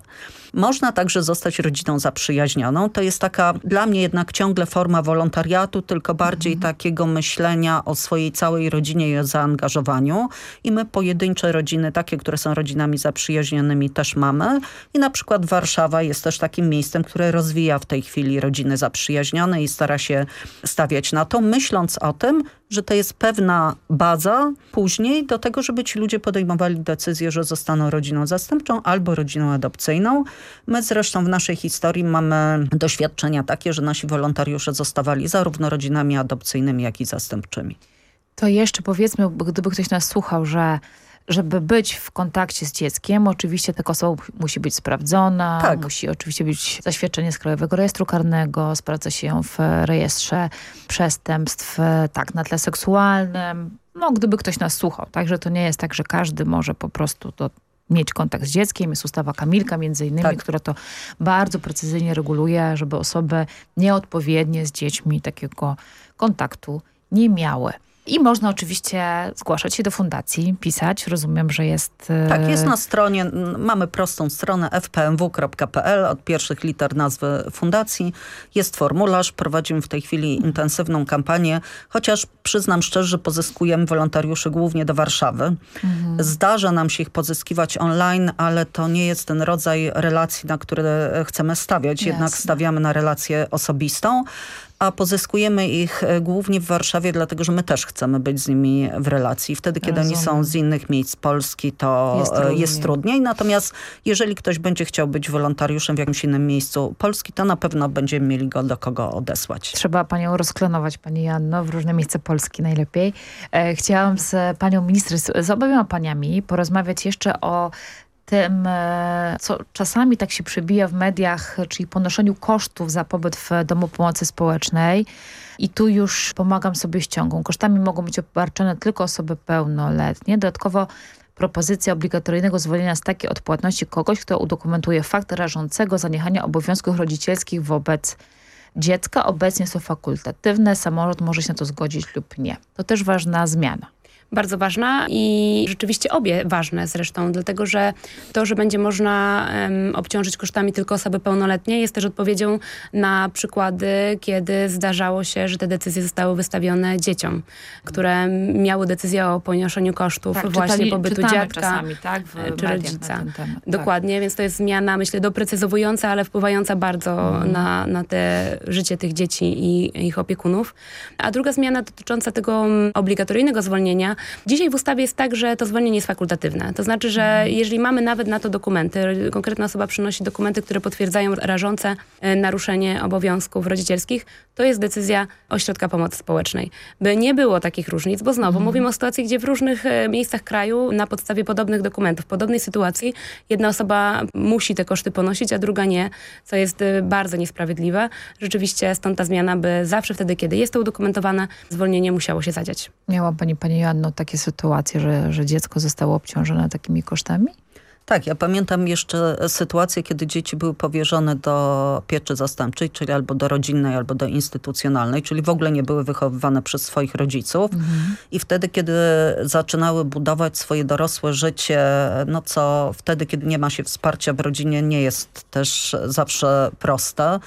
P: Można także zostać rodziną zaprzyjaźnioną. To jest taka dla mnie jednak ciągle forma wolontariatu, tylko bardziej takiego myślenia o swojej całej rodzinie i o zaangażowaniu. I my pojedyncze rodziny, takie, które są rodzinami zaprzyjaźnionymi też mamy. I na przykład Warszawa jest też takim miejscem, które rozwija w tej chwili rodziny zaprzyjaźnione i stara się stawiać na to, myśląc o tym, że to jest pewna baza później do tego, żeby ci ludzie podejmowali decyzję, że zostaną rodziną zastępczą albo rodziną adopcyjną. My zresztą w naszej historii mamy doświadczenia takie, że nasi wolontariusze zostawali zarówno rodzinami adopcyjnymi, jak i zastępczymi.
N: To jeszcze powiedzmy, gdyby ktoś nas słuchał, że żeby być w kontakcie z dzieckiem, oczywiście taka osoba musi być sprawdzona,
P: Tak.
N: musi oczywiście być zaświadczenie z Krajowego Rejestru Karnego, sprawdza się ją w rejestrze przestępstw, tak, na tle seksualnym. No, gdyby ktoś nas słuchał, także to nie jest tak, że każdy może po prostu to mieć kontakt z dzieckiem. Jest ustawa Kamilka między innymi,
P: Tak.
N: która to bardzo precyzyjnie reguluje, żeby osoby nieodpowiednie z dziećmi takiego kontaktu nie miały. I można oczywiście zgłaszać się do fundacji, pisać. Rozumiem, że jest... e,
P: Tak, jest na stronie, mamy prostą stronę fpmw.pl od pierwszych liter nazwy fundacji. Jest formularz, prowadzimy w tej chwili intensywną kampanię, chociaż przyznam szczerze, że pozyskujemy wolontariuszy głównie do Warszawy. Zdarza nam się ich pozyskiwać online, ale to nie jest ten rodzaj relacji, na które chcemy stawiać. Jednak
N: Jasne.
P: stawiamy na relację osobistą. A pozyskujemy ich e, głównie w Warszawie, dlatego że my też chcemy być z nimi w relacji. Wtedy, kiedy
N: Rozumiem.
P: oni są z innych miejsc Polski, to
N: Jest
P: jest,
N: trudniej.
P: jest trudniej. Natomiast jeżeli ktoś będzie chciał być wolontariuszem w jakimś innym miejscu Polski, to na pewno będziemy mieli go do kogo odesłać.
N: Trzeba panią rozklonować, pani Janno, w różne miejsca Polski najlepiej. E, chciałam z panią minister, z, z obiema paniami porozmawiać jeszcze o tym, e, co czasami tak się przebija w mediach, czyli ponoszeniu kosztów za pobyt w Domu Pomocy Społecznej. I tu już pomagam sobie ściągą. Kosztami mogą być obarczone tylko osoby pełnoletnie. Dodatkowo propozycja obligatoryjnego zwolnienia z takiej odpłatności kogoś, kto udokumentuje fakt rażącego zaniechania obowiązków rodzicielskich wobec dziecka. Obecnie są fakultatywne, samorząd może się na to zgodzić lub nie. To też ważna zmiana.
O: Bardzo ważna i rzeczywiście obie ważne zresztą, dlatego że to, że będzie można em, obciążyć kosztami tylko osoby pełnoletnie jest też odpowiedzią na przykłady, kiedy zdarzało się, że te decyzje zostały wystawione dzieciom, które miały decyzję o ponoszeniu kosztów
N: Tak,
O: właśnie
N: czytali-
O: pobytu dziadka
N: czasami, tak,
O: e, czy rodzica.
N: temat, tak.
O: Dokładnie, więc to jest zmiana, myślę, doprecyzowująca, ale wpływająca bardzo
N: Mhm.
O: na, na te życie tych dzieci i ich opiekunów. A druga zmiana dotycząca tego mm, obligatoryjnego zwolnienia. Dzisiaj w ustawie jest tak, że to zwolnienie jest fakultatywne. To znaczy, że
N: Mhm.
O: jeżeli mamy nawet na to dokumenty, konkretna osoba przynosi dokumenty, które potwierdzają rażące e, naruszenie obowiązków rodzicielskich, to jest decyzja Ośrodka Pomocy Społecznej. By nie było takich różnic, bo znowu mówimy o sytuacji, gdzie w różnych e, miejscach kraju na podstawie podobnych dokumentów, podobnej sytuacji jedna osoba musi te koszty ponosić, a druga nie, co jest e, bardzo niesprawiedliwe. Rzeczywiście stąd ta zmiana, by zawsze wtedy, kiedy jest to udokumentowane, zwolnienie musiało się zadziać.
N: Miała pani, pani Joanno, takie sytuacje, że, że dziecko zostało obciążone takimi kosztami?
P: Tak, ja pamiętam jeszcze sytuację, kiedy dzieci były powierzone do pieczy zastępczej, czyli albo do rodzinnej, albo do instytucjonalnej, czyli w ogóle nie były wychowywane przez swoich rodziców. I wtedy, kiedy zaczynały budować swoje dorosłe życie, no co wtedy, kiedy nie ma się wsparcia w rodzinie, nie jest też zawsze proste,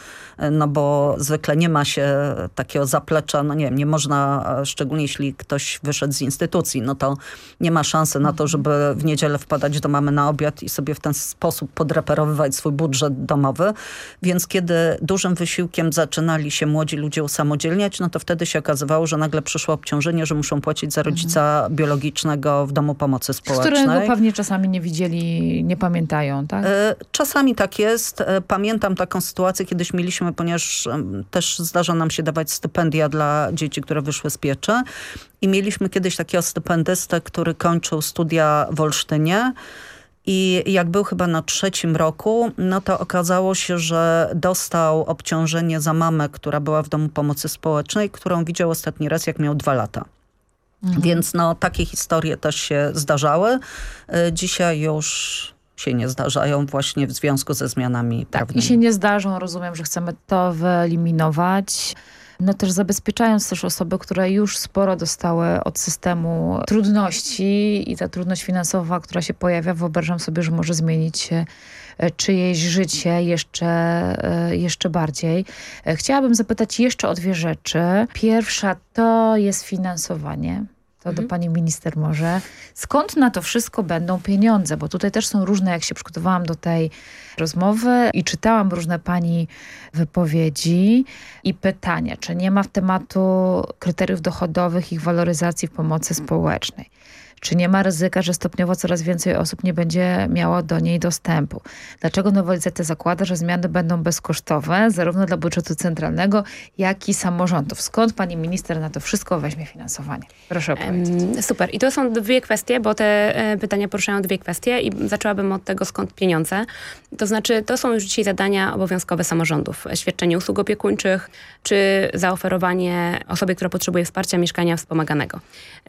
P: no bo zwykle nie ma się takiego zaplecza, no nie wiem, nie można, szczególnie jeśli ktoś wyszedł z instytucji, no to nie ma szansy na to, żeby w niedzielę wpadać do mamy na obiad i sobie w ten sposób podreperowywać swój budżet domowy. Więc kiedy dużym wysiłkiem zaczynali się młodzi ludzie usamodzielniać, no to wtedy się okazywało, że nagle przyszło obciążenie, że muszą płacić za rodzica biologicznego w domu pomocy
N: Z
P: społecznej.
N: którego pewnie czasami nie widzieli, nie pamiętają, tak?
P: E, Czasami tak jest. E, Pamiętam taką sytuację, kiedyś mieliśmy, ponieważ też zdarza nam się dawać stypendia dla dzieci, które wyszły z pieczy. I mieliśmy kiedyś takiego stypendystę, który kończył studia w Olsztynie. I jak był chyba na trzecim roku, no to okazało się, że dostał obciążenie za mamę, która była w domu pomocy społecznej, którą widział ostatni raz, jak miał dwa lata. Więc no, takie historie też się zdarzały. Y, Dzisiaj już się nie zdarzają właśnie w związku ze zmianami
N: I
P: prawnymi.
N: się nie zdarzą, rozumiem, że chcemy to wyeliminować. No też zabezpieczając też osoby, które już sporo dostały od systemu trudności i ta trudność finansowa, która się pojawia, wyobrażam sobie, że może zmienić się e, czyjeś życie jeszcze, e, jeszcze bardziej. E, Chciałabym zapytać jeszcze o dwie rzeczy. Pierwsza to jest finansowanie. To do pani minister może. Skąd na to wszystko będą pieniądze? Bo tutaj też są różne, jak się przygotowałam do tej rozmowy i czytałam różne pani wypowiedzi i pytania, czy nie ma w tematu kryteriów dochodowych, ich waloryzacji w pomocy społecznej. Czy nie ma ryzyka, że stopniowo coraz więcej osób nie będzie miało do niej dostępu? Dlaczego nowelizacja zakłada, że zmiany będą bezkosztowe zarówno dla budżetu centralnego, jak i samorządów? Skąd pani minister na to wszystko weźmie finansowanie? Proszę opowiedzieć.
O: Super. I to są dwie kwestie, bo te e, pytania poruszają dwie kwestie i zaczęłabym od tego, skąd pieniądze. To znaczy, to są już dzisiaj zadania obowiązkowe samorządów. Świadczenie usług opiekuńczych, czy zaoferowanie osobie, która potrzebuje wsparcia mieszkania wspomaganego.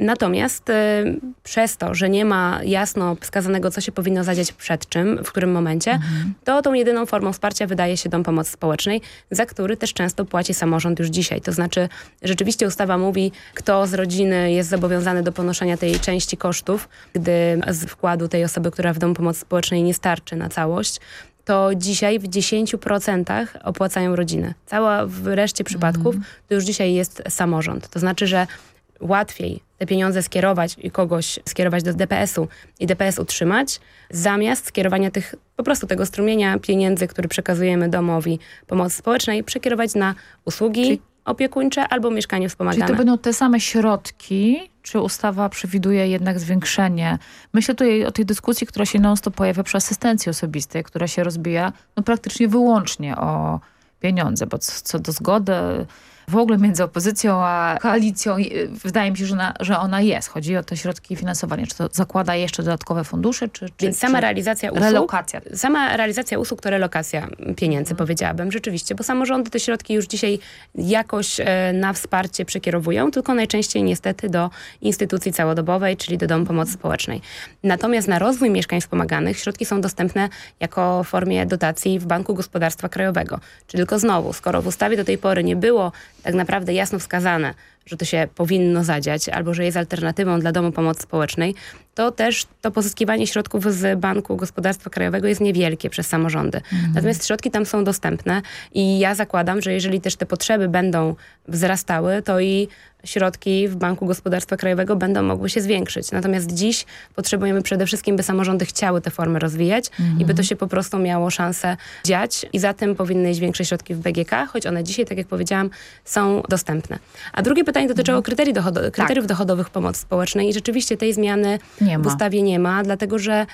O: Natomiast e, przez to, że nie ma jasno wskazanego, co się powinno zadziać przed czym, w którym momencie, to tą jedyną formą wsparcia wydaje się Dom Pomocy Społecznej, za który też często płaci samorząd już dzisiaj. To znaczy, rzeczywiście ustawa mówi, kto z rodziny jest zobowiązany do ponoszenia tej części kosztów, gdy z wkładu tej osoby, która w Domu Pomocy Społecznej nie starczy na całość, to dzisiaj w 10% opłacają rodziny. Cała w reszcie przypadków to już dzisiaj jest samorząd. To znaczy, że łatwiej te pieniądze skierować i kogoś skierować do DPS-u i DPS utrzymać, zamiast skierowania tych, po prostu tego strumienia pieniędzy, który przekazujemy domowi pomocy społecznej, przekierować na usługi opiekuńcze albo mieszkanie wspomagane.
N: Czyli to będą te same środki, czy ustawa przewiduje jednak zwiększenie? Myślę tutaj o tej dyskusji, która się non-stop pojawia przy asystencji osobistej, która się rozbija no, praktycznie wyłącznie o pieniądze, bo co do zgody w ogóle między opozycją a koalicją wydaje mi się, że ona, że ona jest. Chodzi o te środki finansowania. Czy to zakłada jeszcze dodatkowe fundusze, czy, czy
O: Więc sama
N: czy
O: realizacja usług,
N: relokacja.
O: Sama realizacja usług to relokacja pieniędzy, powiedziałabym. Rzeczywiście, bo samorządy te środki już dzisiaj jakoś e, na wsparcie przekierowują, tylko najczęściej niestety do instytucji całodobowej, czyli do domu pomocy społecznej. Natomiast na rozwój mieszkań wspomaganych środki są dostępne jako w formie dotacji w Banku Gospodarstwa Krajowego. Czyli tylko znowu, skoro w ustawie do tej pory nie było tak naprawdę jasno wskazane, że to się powinno zadziać, albo że jest alternatywą dla domu pomocy społecznej, to też to pozyskiwanie środków z Banku Gospodarstwa Krajowego jest niewielkie przez samorządy.
N: Mhm.
O: Natomiast środki tam są dostępne i ja zakładam, że jeżeli też te potrzeby będą wzrastały, to i środki w Banku Gospodarstwa Krajowego będą mogły się zwiększyć. Natomiast dziś potrzebujemy przede wszystkim, by samorządy chciały te formy rozwijać
N: Mhm.
O: i by to się po prostu miało szansę dziać i za tym powinny iść większe środki w BGK, choć one dzisiaj, tak jak powiedziałam, są dostępne. A drugie pytanie dotyczyło
N: Mhm.
O: kryteriów, dochodo- kryteriów dochodowych pomocy społecznej i rzeczywiście tej zmiany w ustawie nie ma, dlatego że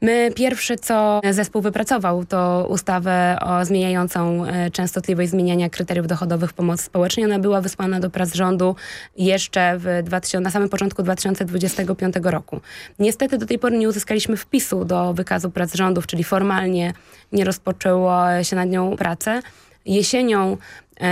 O: My pierwsze, co zespół wypracował, to ustawę o zmieniającą e, częstotliwość zmieniania kryteriów dochodowych pomocy społecznej. Ona była wysłana do prac rządu jeszcze w 2000, na samym początku 2025 roku. Niestety do tej pory nie uzyskaliśmy wpisu do wykazu prac rządów, czyli formalnie nie rozpoczęło się nad nią prace. Jesienią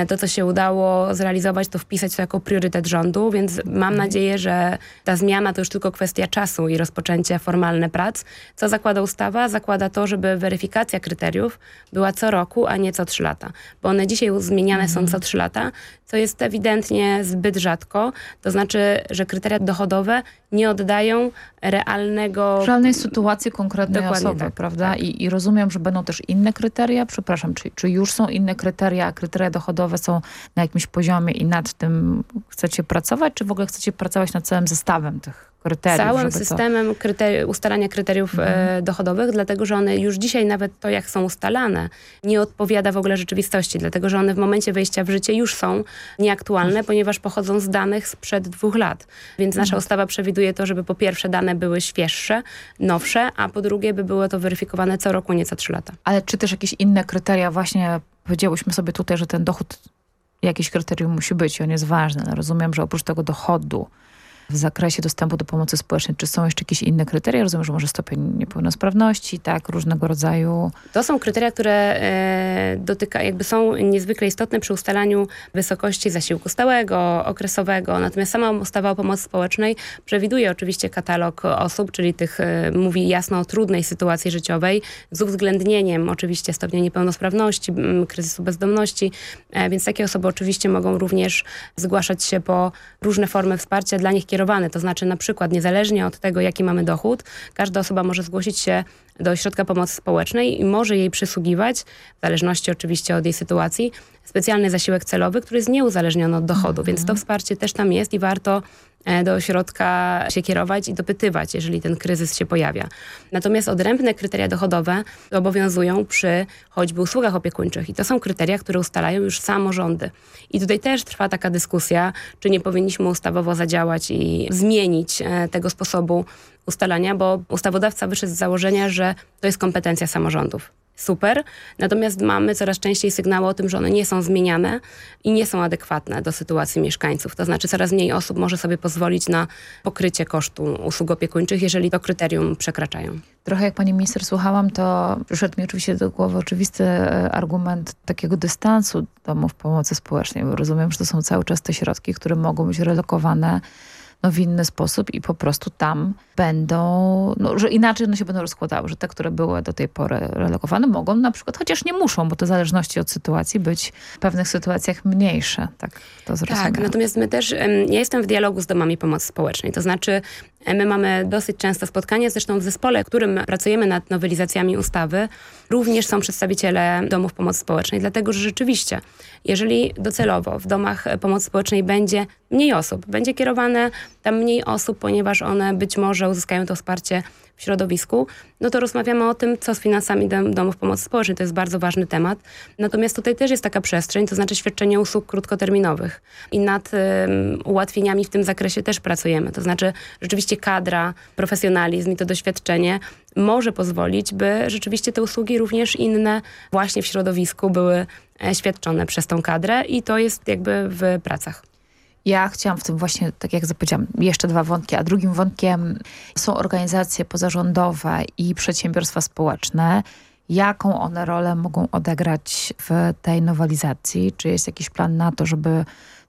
O: to, co się udało zrealizować, to wpisać to jako priorytet rządu, więc mam nadzieję, że ta zmiana to już tylko kwestia czasu i rozpoczęcie formalne prac. Co zakłada ustawa? Zakłada to, żeby weryfikacja kryteriów była co roku, a nie co trzy lata. Bo one dzisiaj zmieniane są co trzy lata, co jest ewidentnie zbyt rzadko. To znaczy, że kryteria dochodowe nie oddają realnego...
N: Realnej sytuacji konkretnej
O: Dokładnie
N: osoby,
O: tak,
N: prawda? I, I rozumiem, że będą też inne kryteria. Przepraszam, czy, czy już są inne kryteria, a kryteria dochodowe są na jakimś poziomie i nad tym chcecie pracować, czy w ogóle chcecie pracować nad całym zestawem tych kryteriów?
O: całym
N: żeby to-
O: systemem kryteri- ustalania kryteriów e, dochodowych, dlatego że one już dzisiaj, nawet to jak są ustalane, nie odpowiada w ogóle rzeczywistości, dlatego że one w momencie wejścia w życie już są nieaktualne, ponieważ pochodzą z danych sprzed dwóch lat. Więc nasza ustawa przewiduje to, żeby po pierwsze dane były świeższe, nowsze, a po drugie by było to weryfikowane co roku, nie co trzy lata.
N: Ale czy też jakieś inne kryteria, właśnie powiedziałyśmy sobie tutaj, że ten dochód, jakieś kryterium musi być i on jest ważny, ale rozumiem, że oprócz tego dochodu w zakresie dostępu do pomocy społecznej, czy są jeszcze jakieś inne kryteria? Rozumiem, że może stopień niepełnosprawności, tak, różnego rodzaju...
O: To są kryteria, które e, dotyka, jakby są niezwykle istotne przy ustalaniu wysokości zasiłku stałego, okresowego. Natomiast sama ustawa o pomocy społecznej przewiduje oczywiście katalog osób, czyli tych, e, mówi jasno o trudnej sytuacji życiowej, z uwzględnieniem oczywiście stopnia niepełnosprawności, m, kryzysu bezdomności, e, więc takie osoby oczywiście mogą również zgłaszać się po różne formy wsparcia dla nich kierowane. To znaczy na przykład niezależnie od tego, jaki mamy dochód, każda osoba może zgłosić się do ośrodka pomocy społecznej i może jej przysługiwać, w zależności oczywiście od jej sytuacji, specjalny zasiłek celowy, który jest nieuzależniony od dochodu, więc to wsparcie też tam jest i warto do ośrodka się kierować i dopytywać, jeżeli ten kryzys się pojawia. Natomiast odrębne kryteria dochodowe obowiązują przy choćby usługach opiekuńczych i to są kryteria, które ustalają już samorządy. I tutaj też trwa taka dyskusja, czy nie powinniśmy ustawowo zadziałać i zmienić e, tego sposobu ustalania, bo ustawodawca wyszedł z założenia, że to jest kompetencja samorządów. Super. Natomiast mamy coraz częściej sygnały o tym, że one nie są zmieniane i nie są adekwatne do sytuacji mieszkańców. To znaczy coraz mniej osób może sobie pozwolić na pokrycie kosztu usług opiekuńczych, jeżeli to kryterium przekraczają.
N: Trochę jak pani minister słuchałam, to przyszedł mi oczywiście do głowy oczywisty e, argument takiego dystansu domów pomocy społecznej, bo rozumiem, że to są cały czas te środki, które mogą być relokowane no, w inny sposób i po prostu tam będą, no, że inaczej one się będą rozkładały, że te, które były do tej pory relokowane mogą na przykład, chociaż nie muszą, bo to w zależności od sytuacji być w pewnych sytuacjach mniejsze. Tak to zrozumiałam.
O: Tak, natomiast my też, ja jestem w dialogu z domami pomocy społecznej, to znaczy my mamy dosyć często spotkania, zresztą w zespole, w którym pracujemy nad nowelizacjami ustawy, również są przedstawiciele domów pomocy społecznej, dlatego że rzeczywiście, jeżeli docelowo w domach pomocy społecznej będzie mniej osób, będzie kierowane tam mniej osób, ponieważ one być może uzyskają to wsparcie w środowisku, no to rozmawiamy o tym, co z finansami dom, domów pomocy społecznej. To jest bardzo ważny temat. Natomiast tutaj też jest taka przestrzeń, to znaczy świadczenie usług krótkoterminowych. I nad um, ułatwieniami w tym zakresie też pracujemy. To znaczy rzeczywiście kadra, profesjonalizm i to doświadczenie może pozwolić, by rzeczywiście te usługi również inne właśnie w środowisku były e, świadczone przez tą kadrę i to jest jakby w pracach.
N: Ja chciałam w tym właśnie, tak jak zapowiedziałam, jeszcze dwa wątki, a drugim wątkiem są organizacje pozarządowe i przedsiębiorstwa społeczne. Jaką one rolę mogą odegrać w tej nowelizacji? Czy jest jakiś plan na to, żeby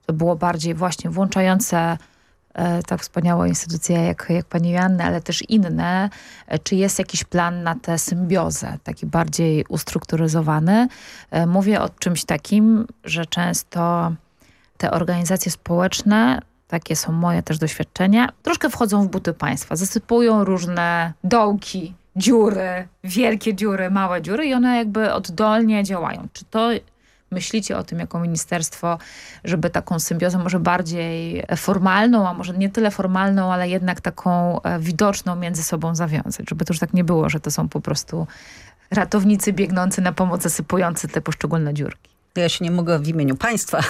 N: to było bardziej właśnie włączające e, tak wspaniałe instytucje jak, jak pani Joanna, ale też inne. E, czy jest jakiś plan na tę symbiozę, taki bardziej ustrukturyzowany? E, mówię o czymś takim, że często te organizacje społeczne, takie są moje też doświadczenia, troszkę wchodzą w buty państwa, zasypują różne dołki, dziury, wielkie dziury, małe dziury i one jakby oddolnie działają. Czy to myślicie o tym jako ministerstwo, żeby taką symbiozę może bardziej formalną, a może nie tyle formalną, ale jednak taką e, widoczną między sobą zawiązać, żeby to już tak nie było, że to są po prostu ratownicy biegnący na pomoc, zasypujący te poszczególne dziurki.
P: Ja się nie mogę w imieniu państwa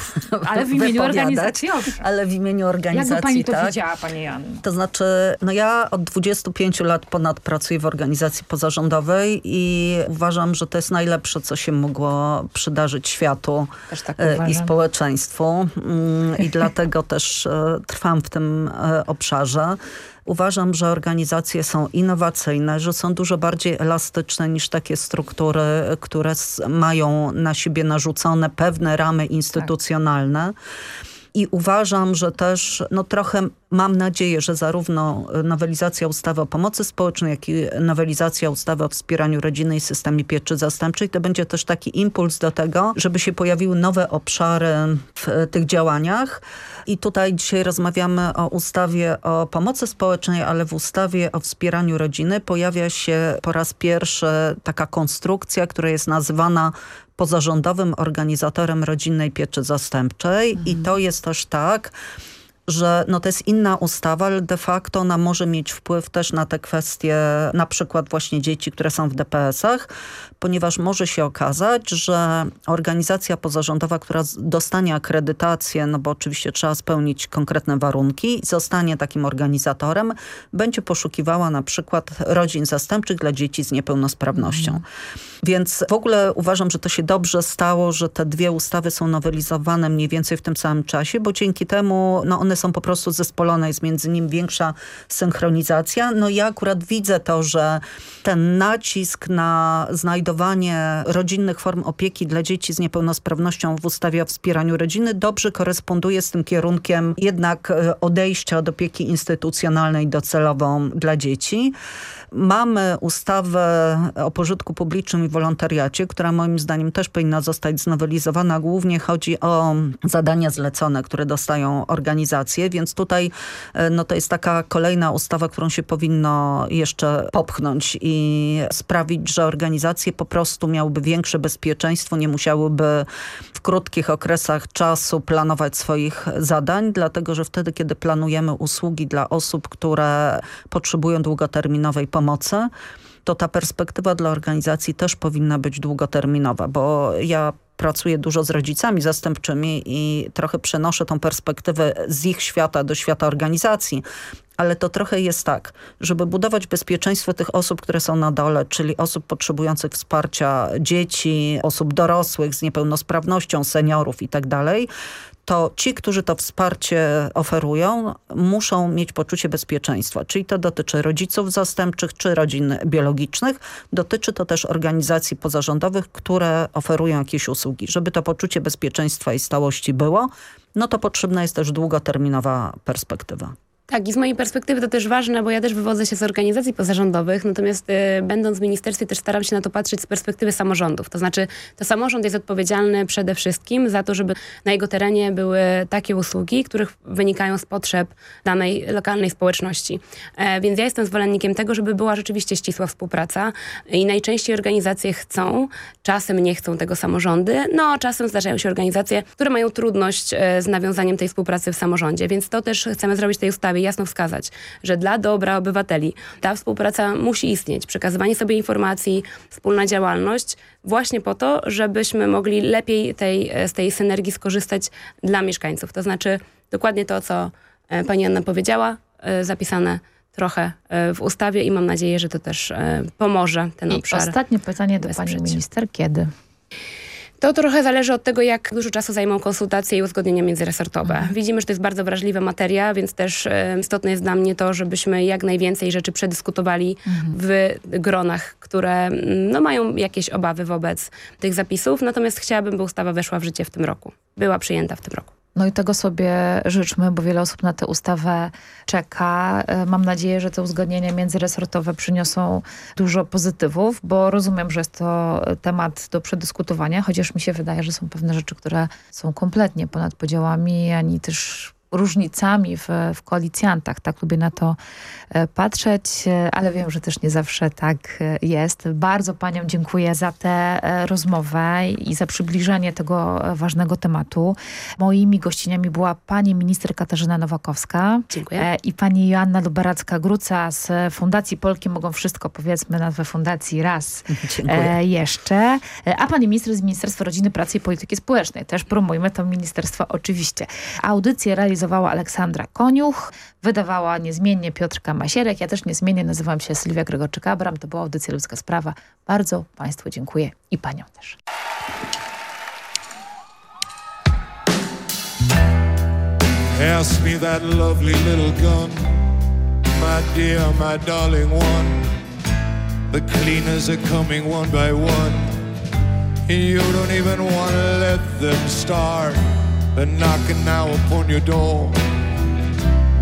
N: Ale w imieniu organizacji.
P: Ale w imieniu organizacji,
N: Jak pani to
P: tak.
N: widziała, pani Joanna?
P: To znaczy, no ja od 25 lat ponad pracuję w organizacji pozarządowej i uważam, że to jest najlepsze, co się mogło przydarzyć światu
N: tak
P: e, i społeczeństwu. Mm, I dlatego też e, trwam w tym e, obszarze. Uważam, że organizacje są innowacyjne, że są dużo bardziej elastyczne niż takie struktury, które mają na siebie narzucone pewne ramy instytucjonalne. Tak. I uważam, że też no trochę mam nadzieję, że zarówno nowelizacja ustawy o pomocy społecznej, jak i nowelizacja ustawy o wspieraniu rodziny i systemie pieczy zastępczej to będzie też taki impuls do tego, żeby się pojawiły nowe obszary w tych działaniach. I tutaj dzisiaj rozmawiamy o ustawie o pomocy społecznej, ale w ustawie o wspieraniu rodziny pojawia się po raz pierwszy taka konstrukcja, która jest nazywana pozarządowym organizatorem rodzinnej pieczy zastępczej mhm. i to jest też tak, że no to jest inna ustawa, ale de facto ona może mieć wpływ też na te kwestie na przykład właśnie dzieci, które są w DPS-ach, ponieważ może się okazać, że organizacja pozarządowa, która dostanie akredytację, no bo oczywiście trzeba spełnić konkretne warunki, zostanie takim organizatorem, będzie poszukiwała na przykład rodzin zastępczych dla dzieci z niepełnosprawnością. Mm. Więc w ogóle uważam, że to się dobrze stało, że te dwie ustawy są nowelizowane mniej więcej w tym samym czasie, bo dzięki temu no one są po prostu zespolone, jest między nimi większa synchronizacja. No ja akurat widzę to, że ten nacisk na znajdowanie rodzinnych form opieki dla dzieci z niepełnosprawnością w ustawie o wspieraniu rodziny dobrze koresponduje z tym kierunkiem jednak e, odejścia od opieki instytucjonalnej docelową dla dzieci. Mamy ustawę o pożytku publicznym i wolontariacie, która moim zdaniem też powinna zostać znowelizowana. Głównie chodzi o zadania zlecone, które dostają organizacje, więc tutaj e, no, to jest taka kolejna ustawa, którą się powinno jeszcze popchnąć i sprawić, że organizacje po prostu miałyby większe bezpieczeństwo, nie musiałyby w krótkich okresach czasu planować swoich zadań, dlatego że wtedy, kiedy planujemy usługi dla osób, które potrzebują długoterminowej pomocy, pomocy, to ta perspektywa dla organizacji też powinna być długoterminowa, bo ja pracuję dużo z rodzicami zastępczymi i trochę przenoszę tą perspektywę z ich świata do świata organizacji. Ale to trochę jest tak, żeby budować bezpieczeństwo tych osób, które są na dole, czyli osób potrzebujących wsparcia dzieci, osób dorosłych z niepełnosprawnością, seniorów i tak to ci, którzy to wsparcie oferują, muszą mieć poczucie bezpieczeństwa. Czyli to dotyczy rodziców zastępczych czy rodzin biologicznych. Dotyczy to też organizacji pozarządowych, które oferują jakieś usługi. Żeby to poczucie bezpieczeństwa i stałości było, no to potrzebna jest też długoterminowa perspektywa.
O: Tak i z mojej perspektywy to też ważne, bo ja też wywodzę się z organizacji pozarządowych, natomiast y, będąc w ministerstwie też staram się na to patrzeć z perspektywy samorządów. To znaczy to samorząd jest odpowiedzialny przede wszystkim za to, żeby na jego terenie były takie usługi, których wynikają z potrzeb danej lokalnej społeczności. E, więc ja jestem zwolennikiem tego, żeby była rzeczywiście ścisła współpraca i najczęściej organizacje chcą, czasem nie chcą tego samorządy, no czasem zdarzają się organizacje, które mają trudność e, z nawiązaniem tej współpracy w samorządzie, więc to też chcemy zrobić tej ustawie ustawie jasno wskazać, że dla dobra obywateli ta współpraca musi istnieć, przekazywanie sobie informacji, wspólna działalność, właśnie po to, żebyśmy mogli lepiej tej, z tej synergii skorzystać dla mieszkańców. To znaczy dokładnie to, co e, pani Anna powiedziała, e, zapisane trochę e, w ustawie i mam nadzieję, że to też pomoże ten
N: I
O: obszar.
N: ostatnie pytanie do pani minister. Kiedy?
O: To trochę zależy od tego, jak dużo czasu zajmą konsultacje i uzgodnienia międzyresortowe.
N: Mhm.
O: Widzimy, że to jest bardzo wrażliwa materia, więc też e, istotne jest dla mnie to, żebyśmy jak najwięcej rzeczy przedyskutowali
N: Mhm.
O: w gronach, które mm, no, mają jakieś obawy wobec tych zapisów. Natomiast chciałabym, by ustawa weszła w życie w tym roku. Była przyjęta w tym roku.
N: No i tego sobie życzmy, bo wiele osób na tę ustawę czeka. E, Mam nadzieję, że te uzgodnienia międzyresortowe przyniosą dużo pozytywów, bo rozumiem, że jest to temat do przedyskutowania, chociaż mi się wydaje, że są pewne rzeczy, które są kompletnie ponad podziałami, ani też różnicami w, w koalicjantach. Tak lubię na to e, patrzeć, e, ale wiem, że też nie zawsze tak e, jest. Bardzo Paniom dziękuję za tę rozmowę i za przybliżenie tego ważnego tematu. Moimi gościniami była Pani Minister Katarzyna Nowakowska
O: Dziękuję.
N: i Pani Joanna Lubaracka-Gruca z Fundacji Polki Mogą Wszystko, powiedzmy nazwę fundacji raz
P: Dziękuję.
N: jeszcze. A Pani Minister z Ministerstwa Rodziny, Pracy i Polityki Społecznej. Też promujmy to ministerstwo oczywiście. Audycję realizowała Aleksandra Koniuch, wydawała niezmiennie Piotrka Masierek. Ja też niezmiennie nazywam się Sylwia Gregorczyk-Abram. To była audycja Ludzka Sprawa. Bardzo Państwu dziękuję i Paniom też.
Q: Pass me that lovely little gun, my dear, my darling one. The cleaners are coming one by one. You don't even want to let them start. They're knocking now upon your door.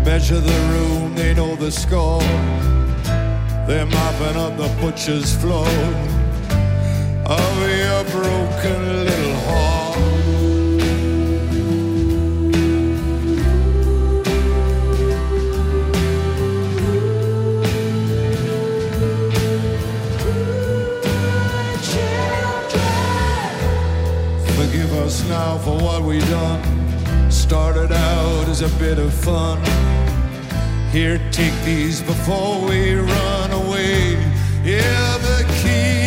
Q: Measure the room, they know the score. They're mopping up the butcher's floor of your broken now for what we done. Started out as a bit of fun. Here, take these before we run away. Yeah, the keys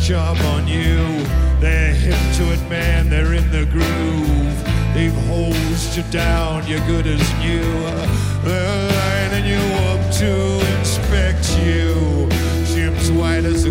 Q: job on you. They're hip to it, man, they're in the groove. They've hosed you down, you're good as new. They're lining you up to inspect you. Jim's white as a